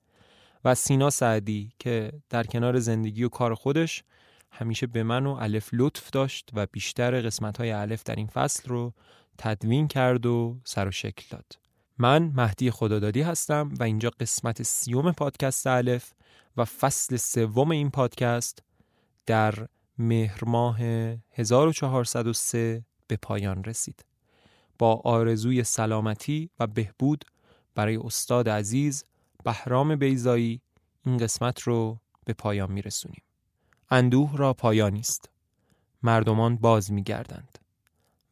Speaker 1: و سینا سعدی که در کنار زندگی و کار خودش همیشه به من و الف لطف داشت و بیشتر قسمت های الف در این فصل رو تدوین کرد و سر و شکل داد. من مهدی خدادادی هستم و اینجا قسمت سیوم پادکست الف و فصل سوم این پادکست در مهر ماه 1403 به پایان رسید. با آرزوی سلامتی و بهبود برای استاد عزیز بهرام بیزایی این قسمت رو به پایان می رسونیم. اندوه را پایانی است. مردمان باز می گردند.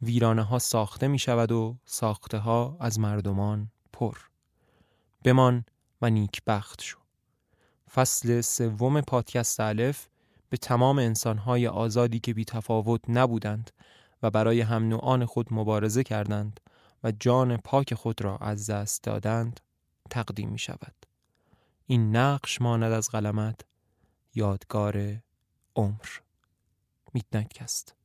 Speaker 1: ویرانه ها ساخته می شود و ساخته ها از مردمان پر. بمان و نیک بخت شو. فصل سوم پادکست الف به تمام انسانهای آزادی که بی تفاوت نبودند و برای هم نوعان خود مبارزه کردند و جان پاک خود را از دست دادند تقدیم می شود. این نقش ماند از قلمت یادگار عمر میدنایت کست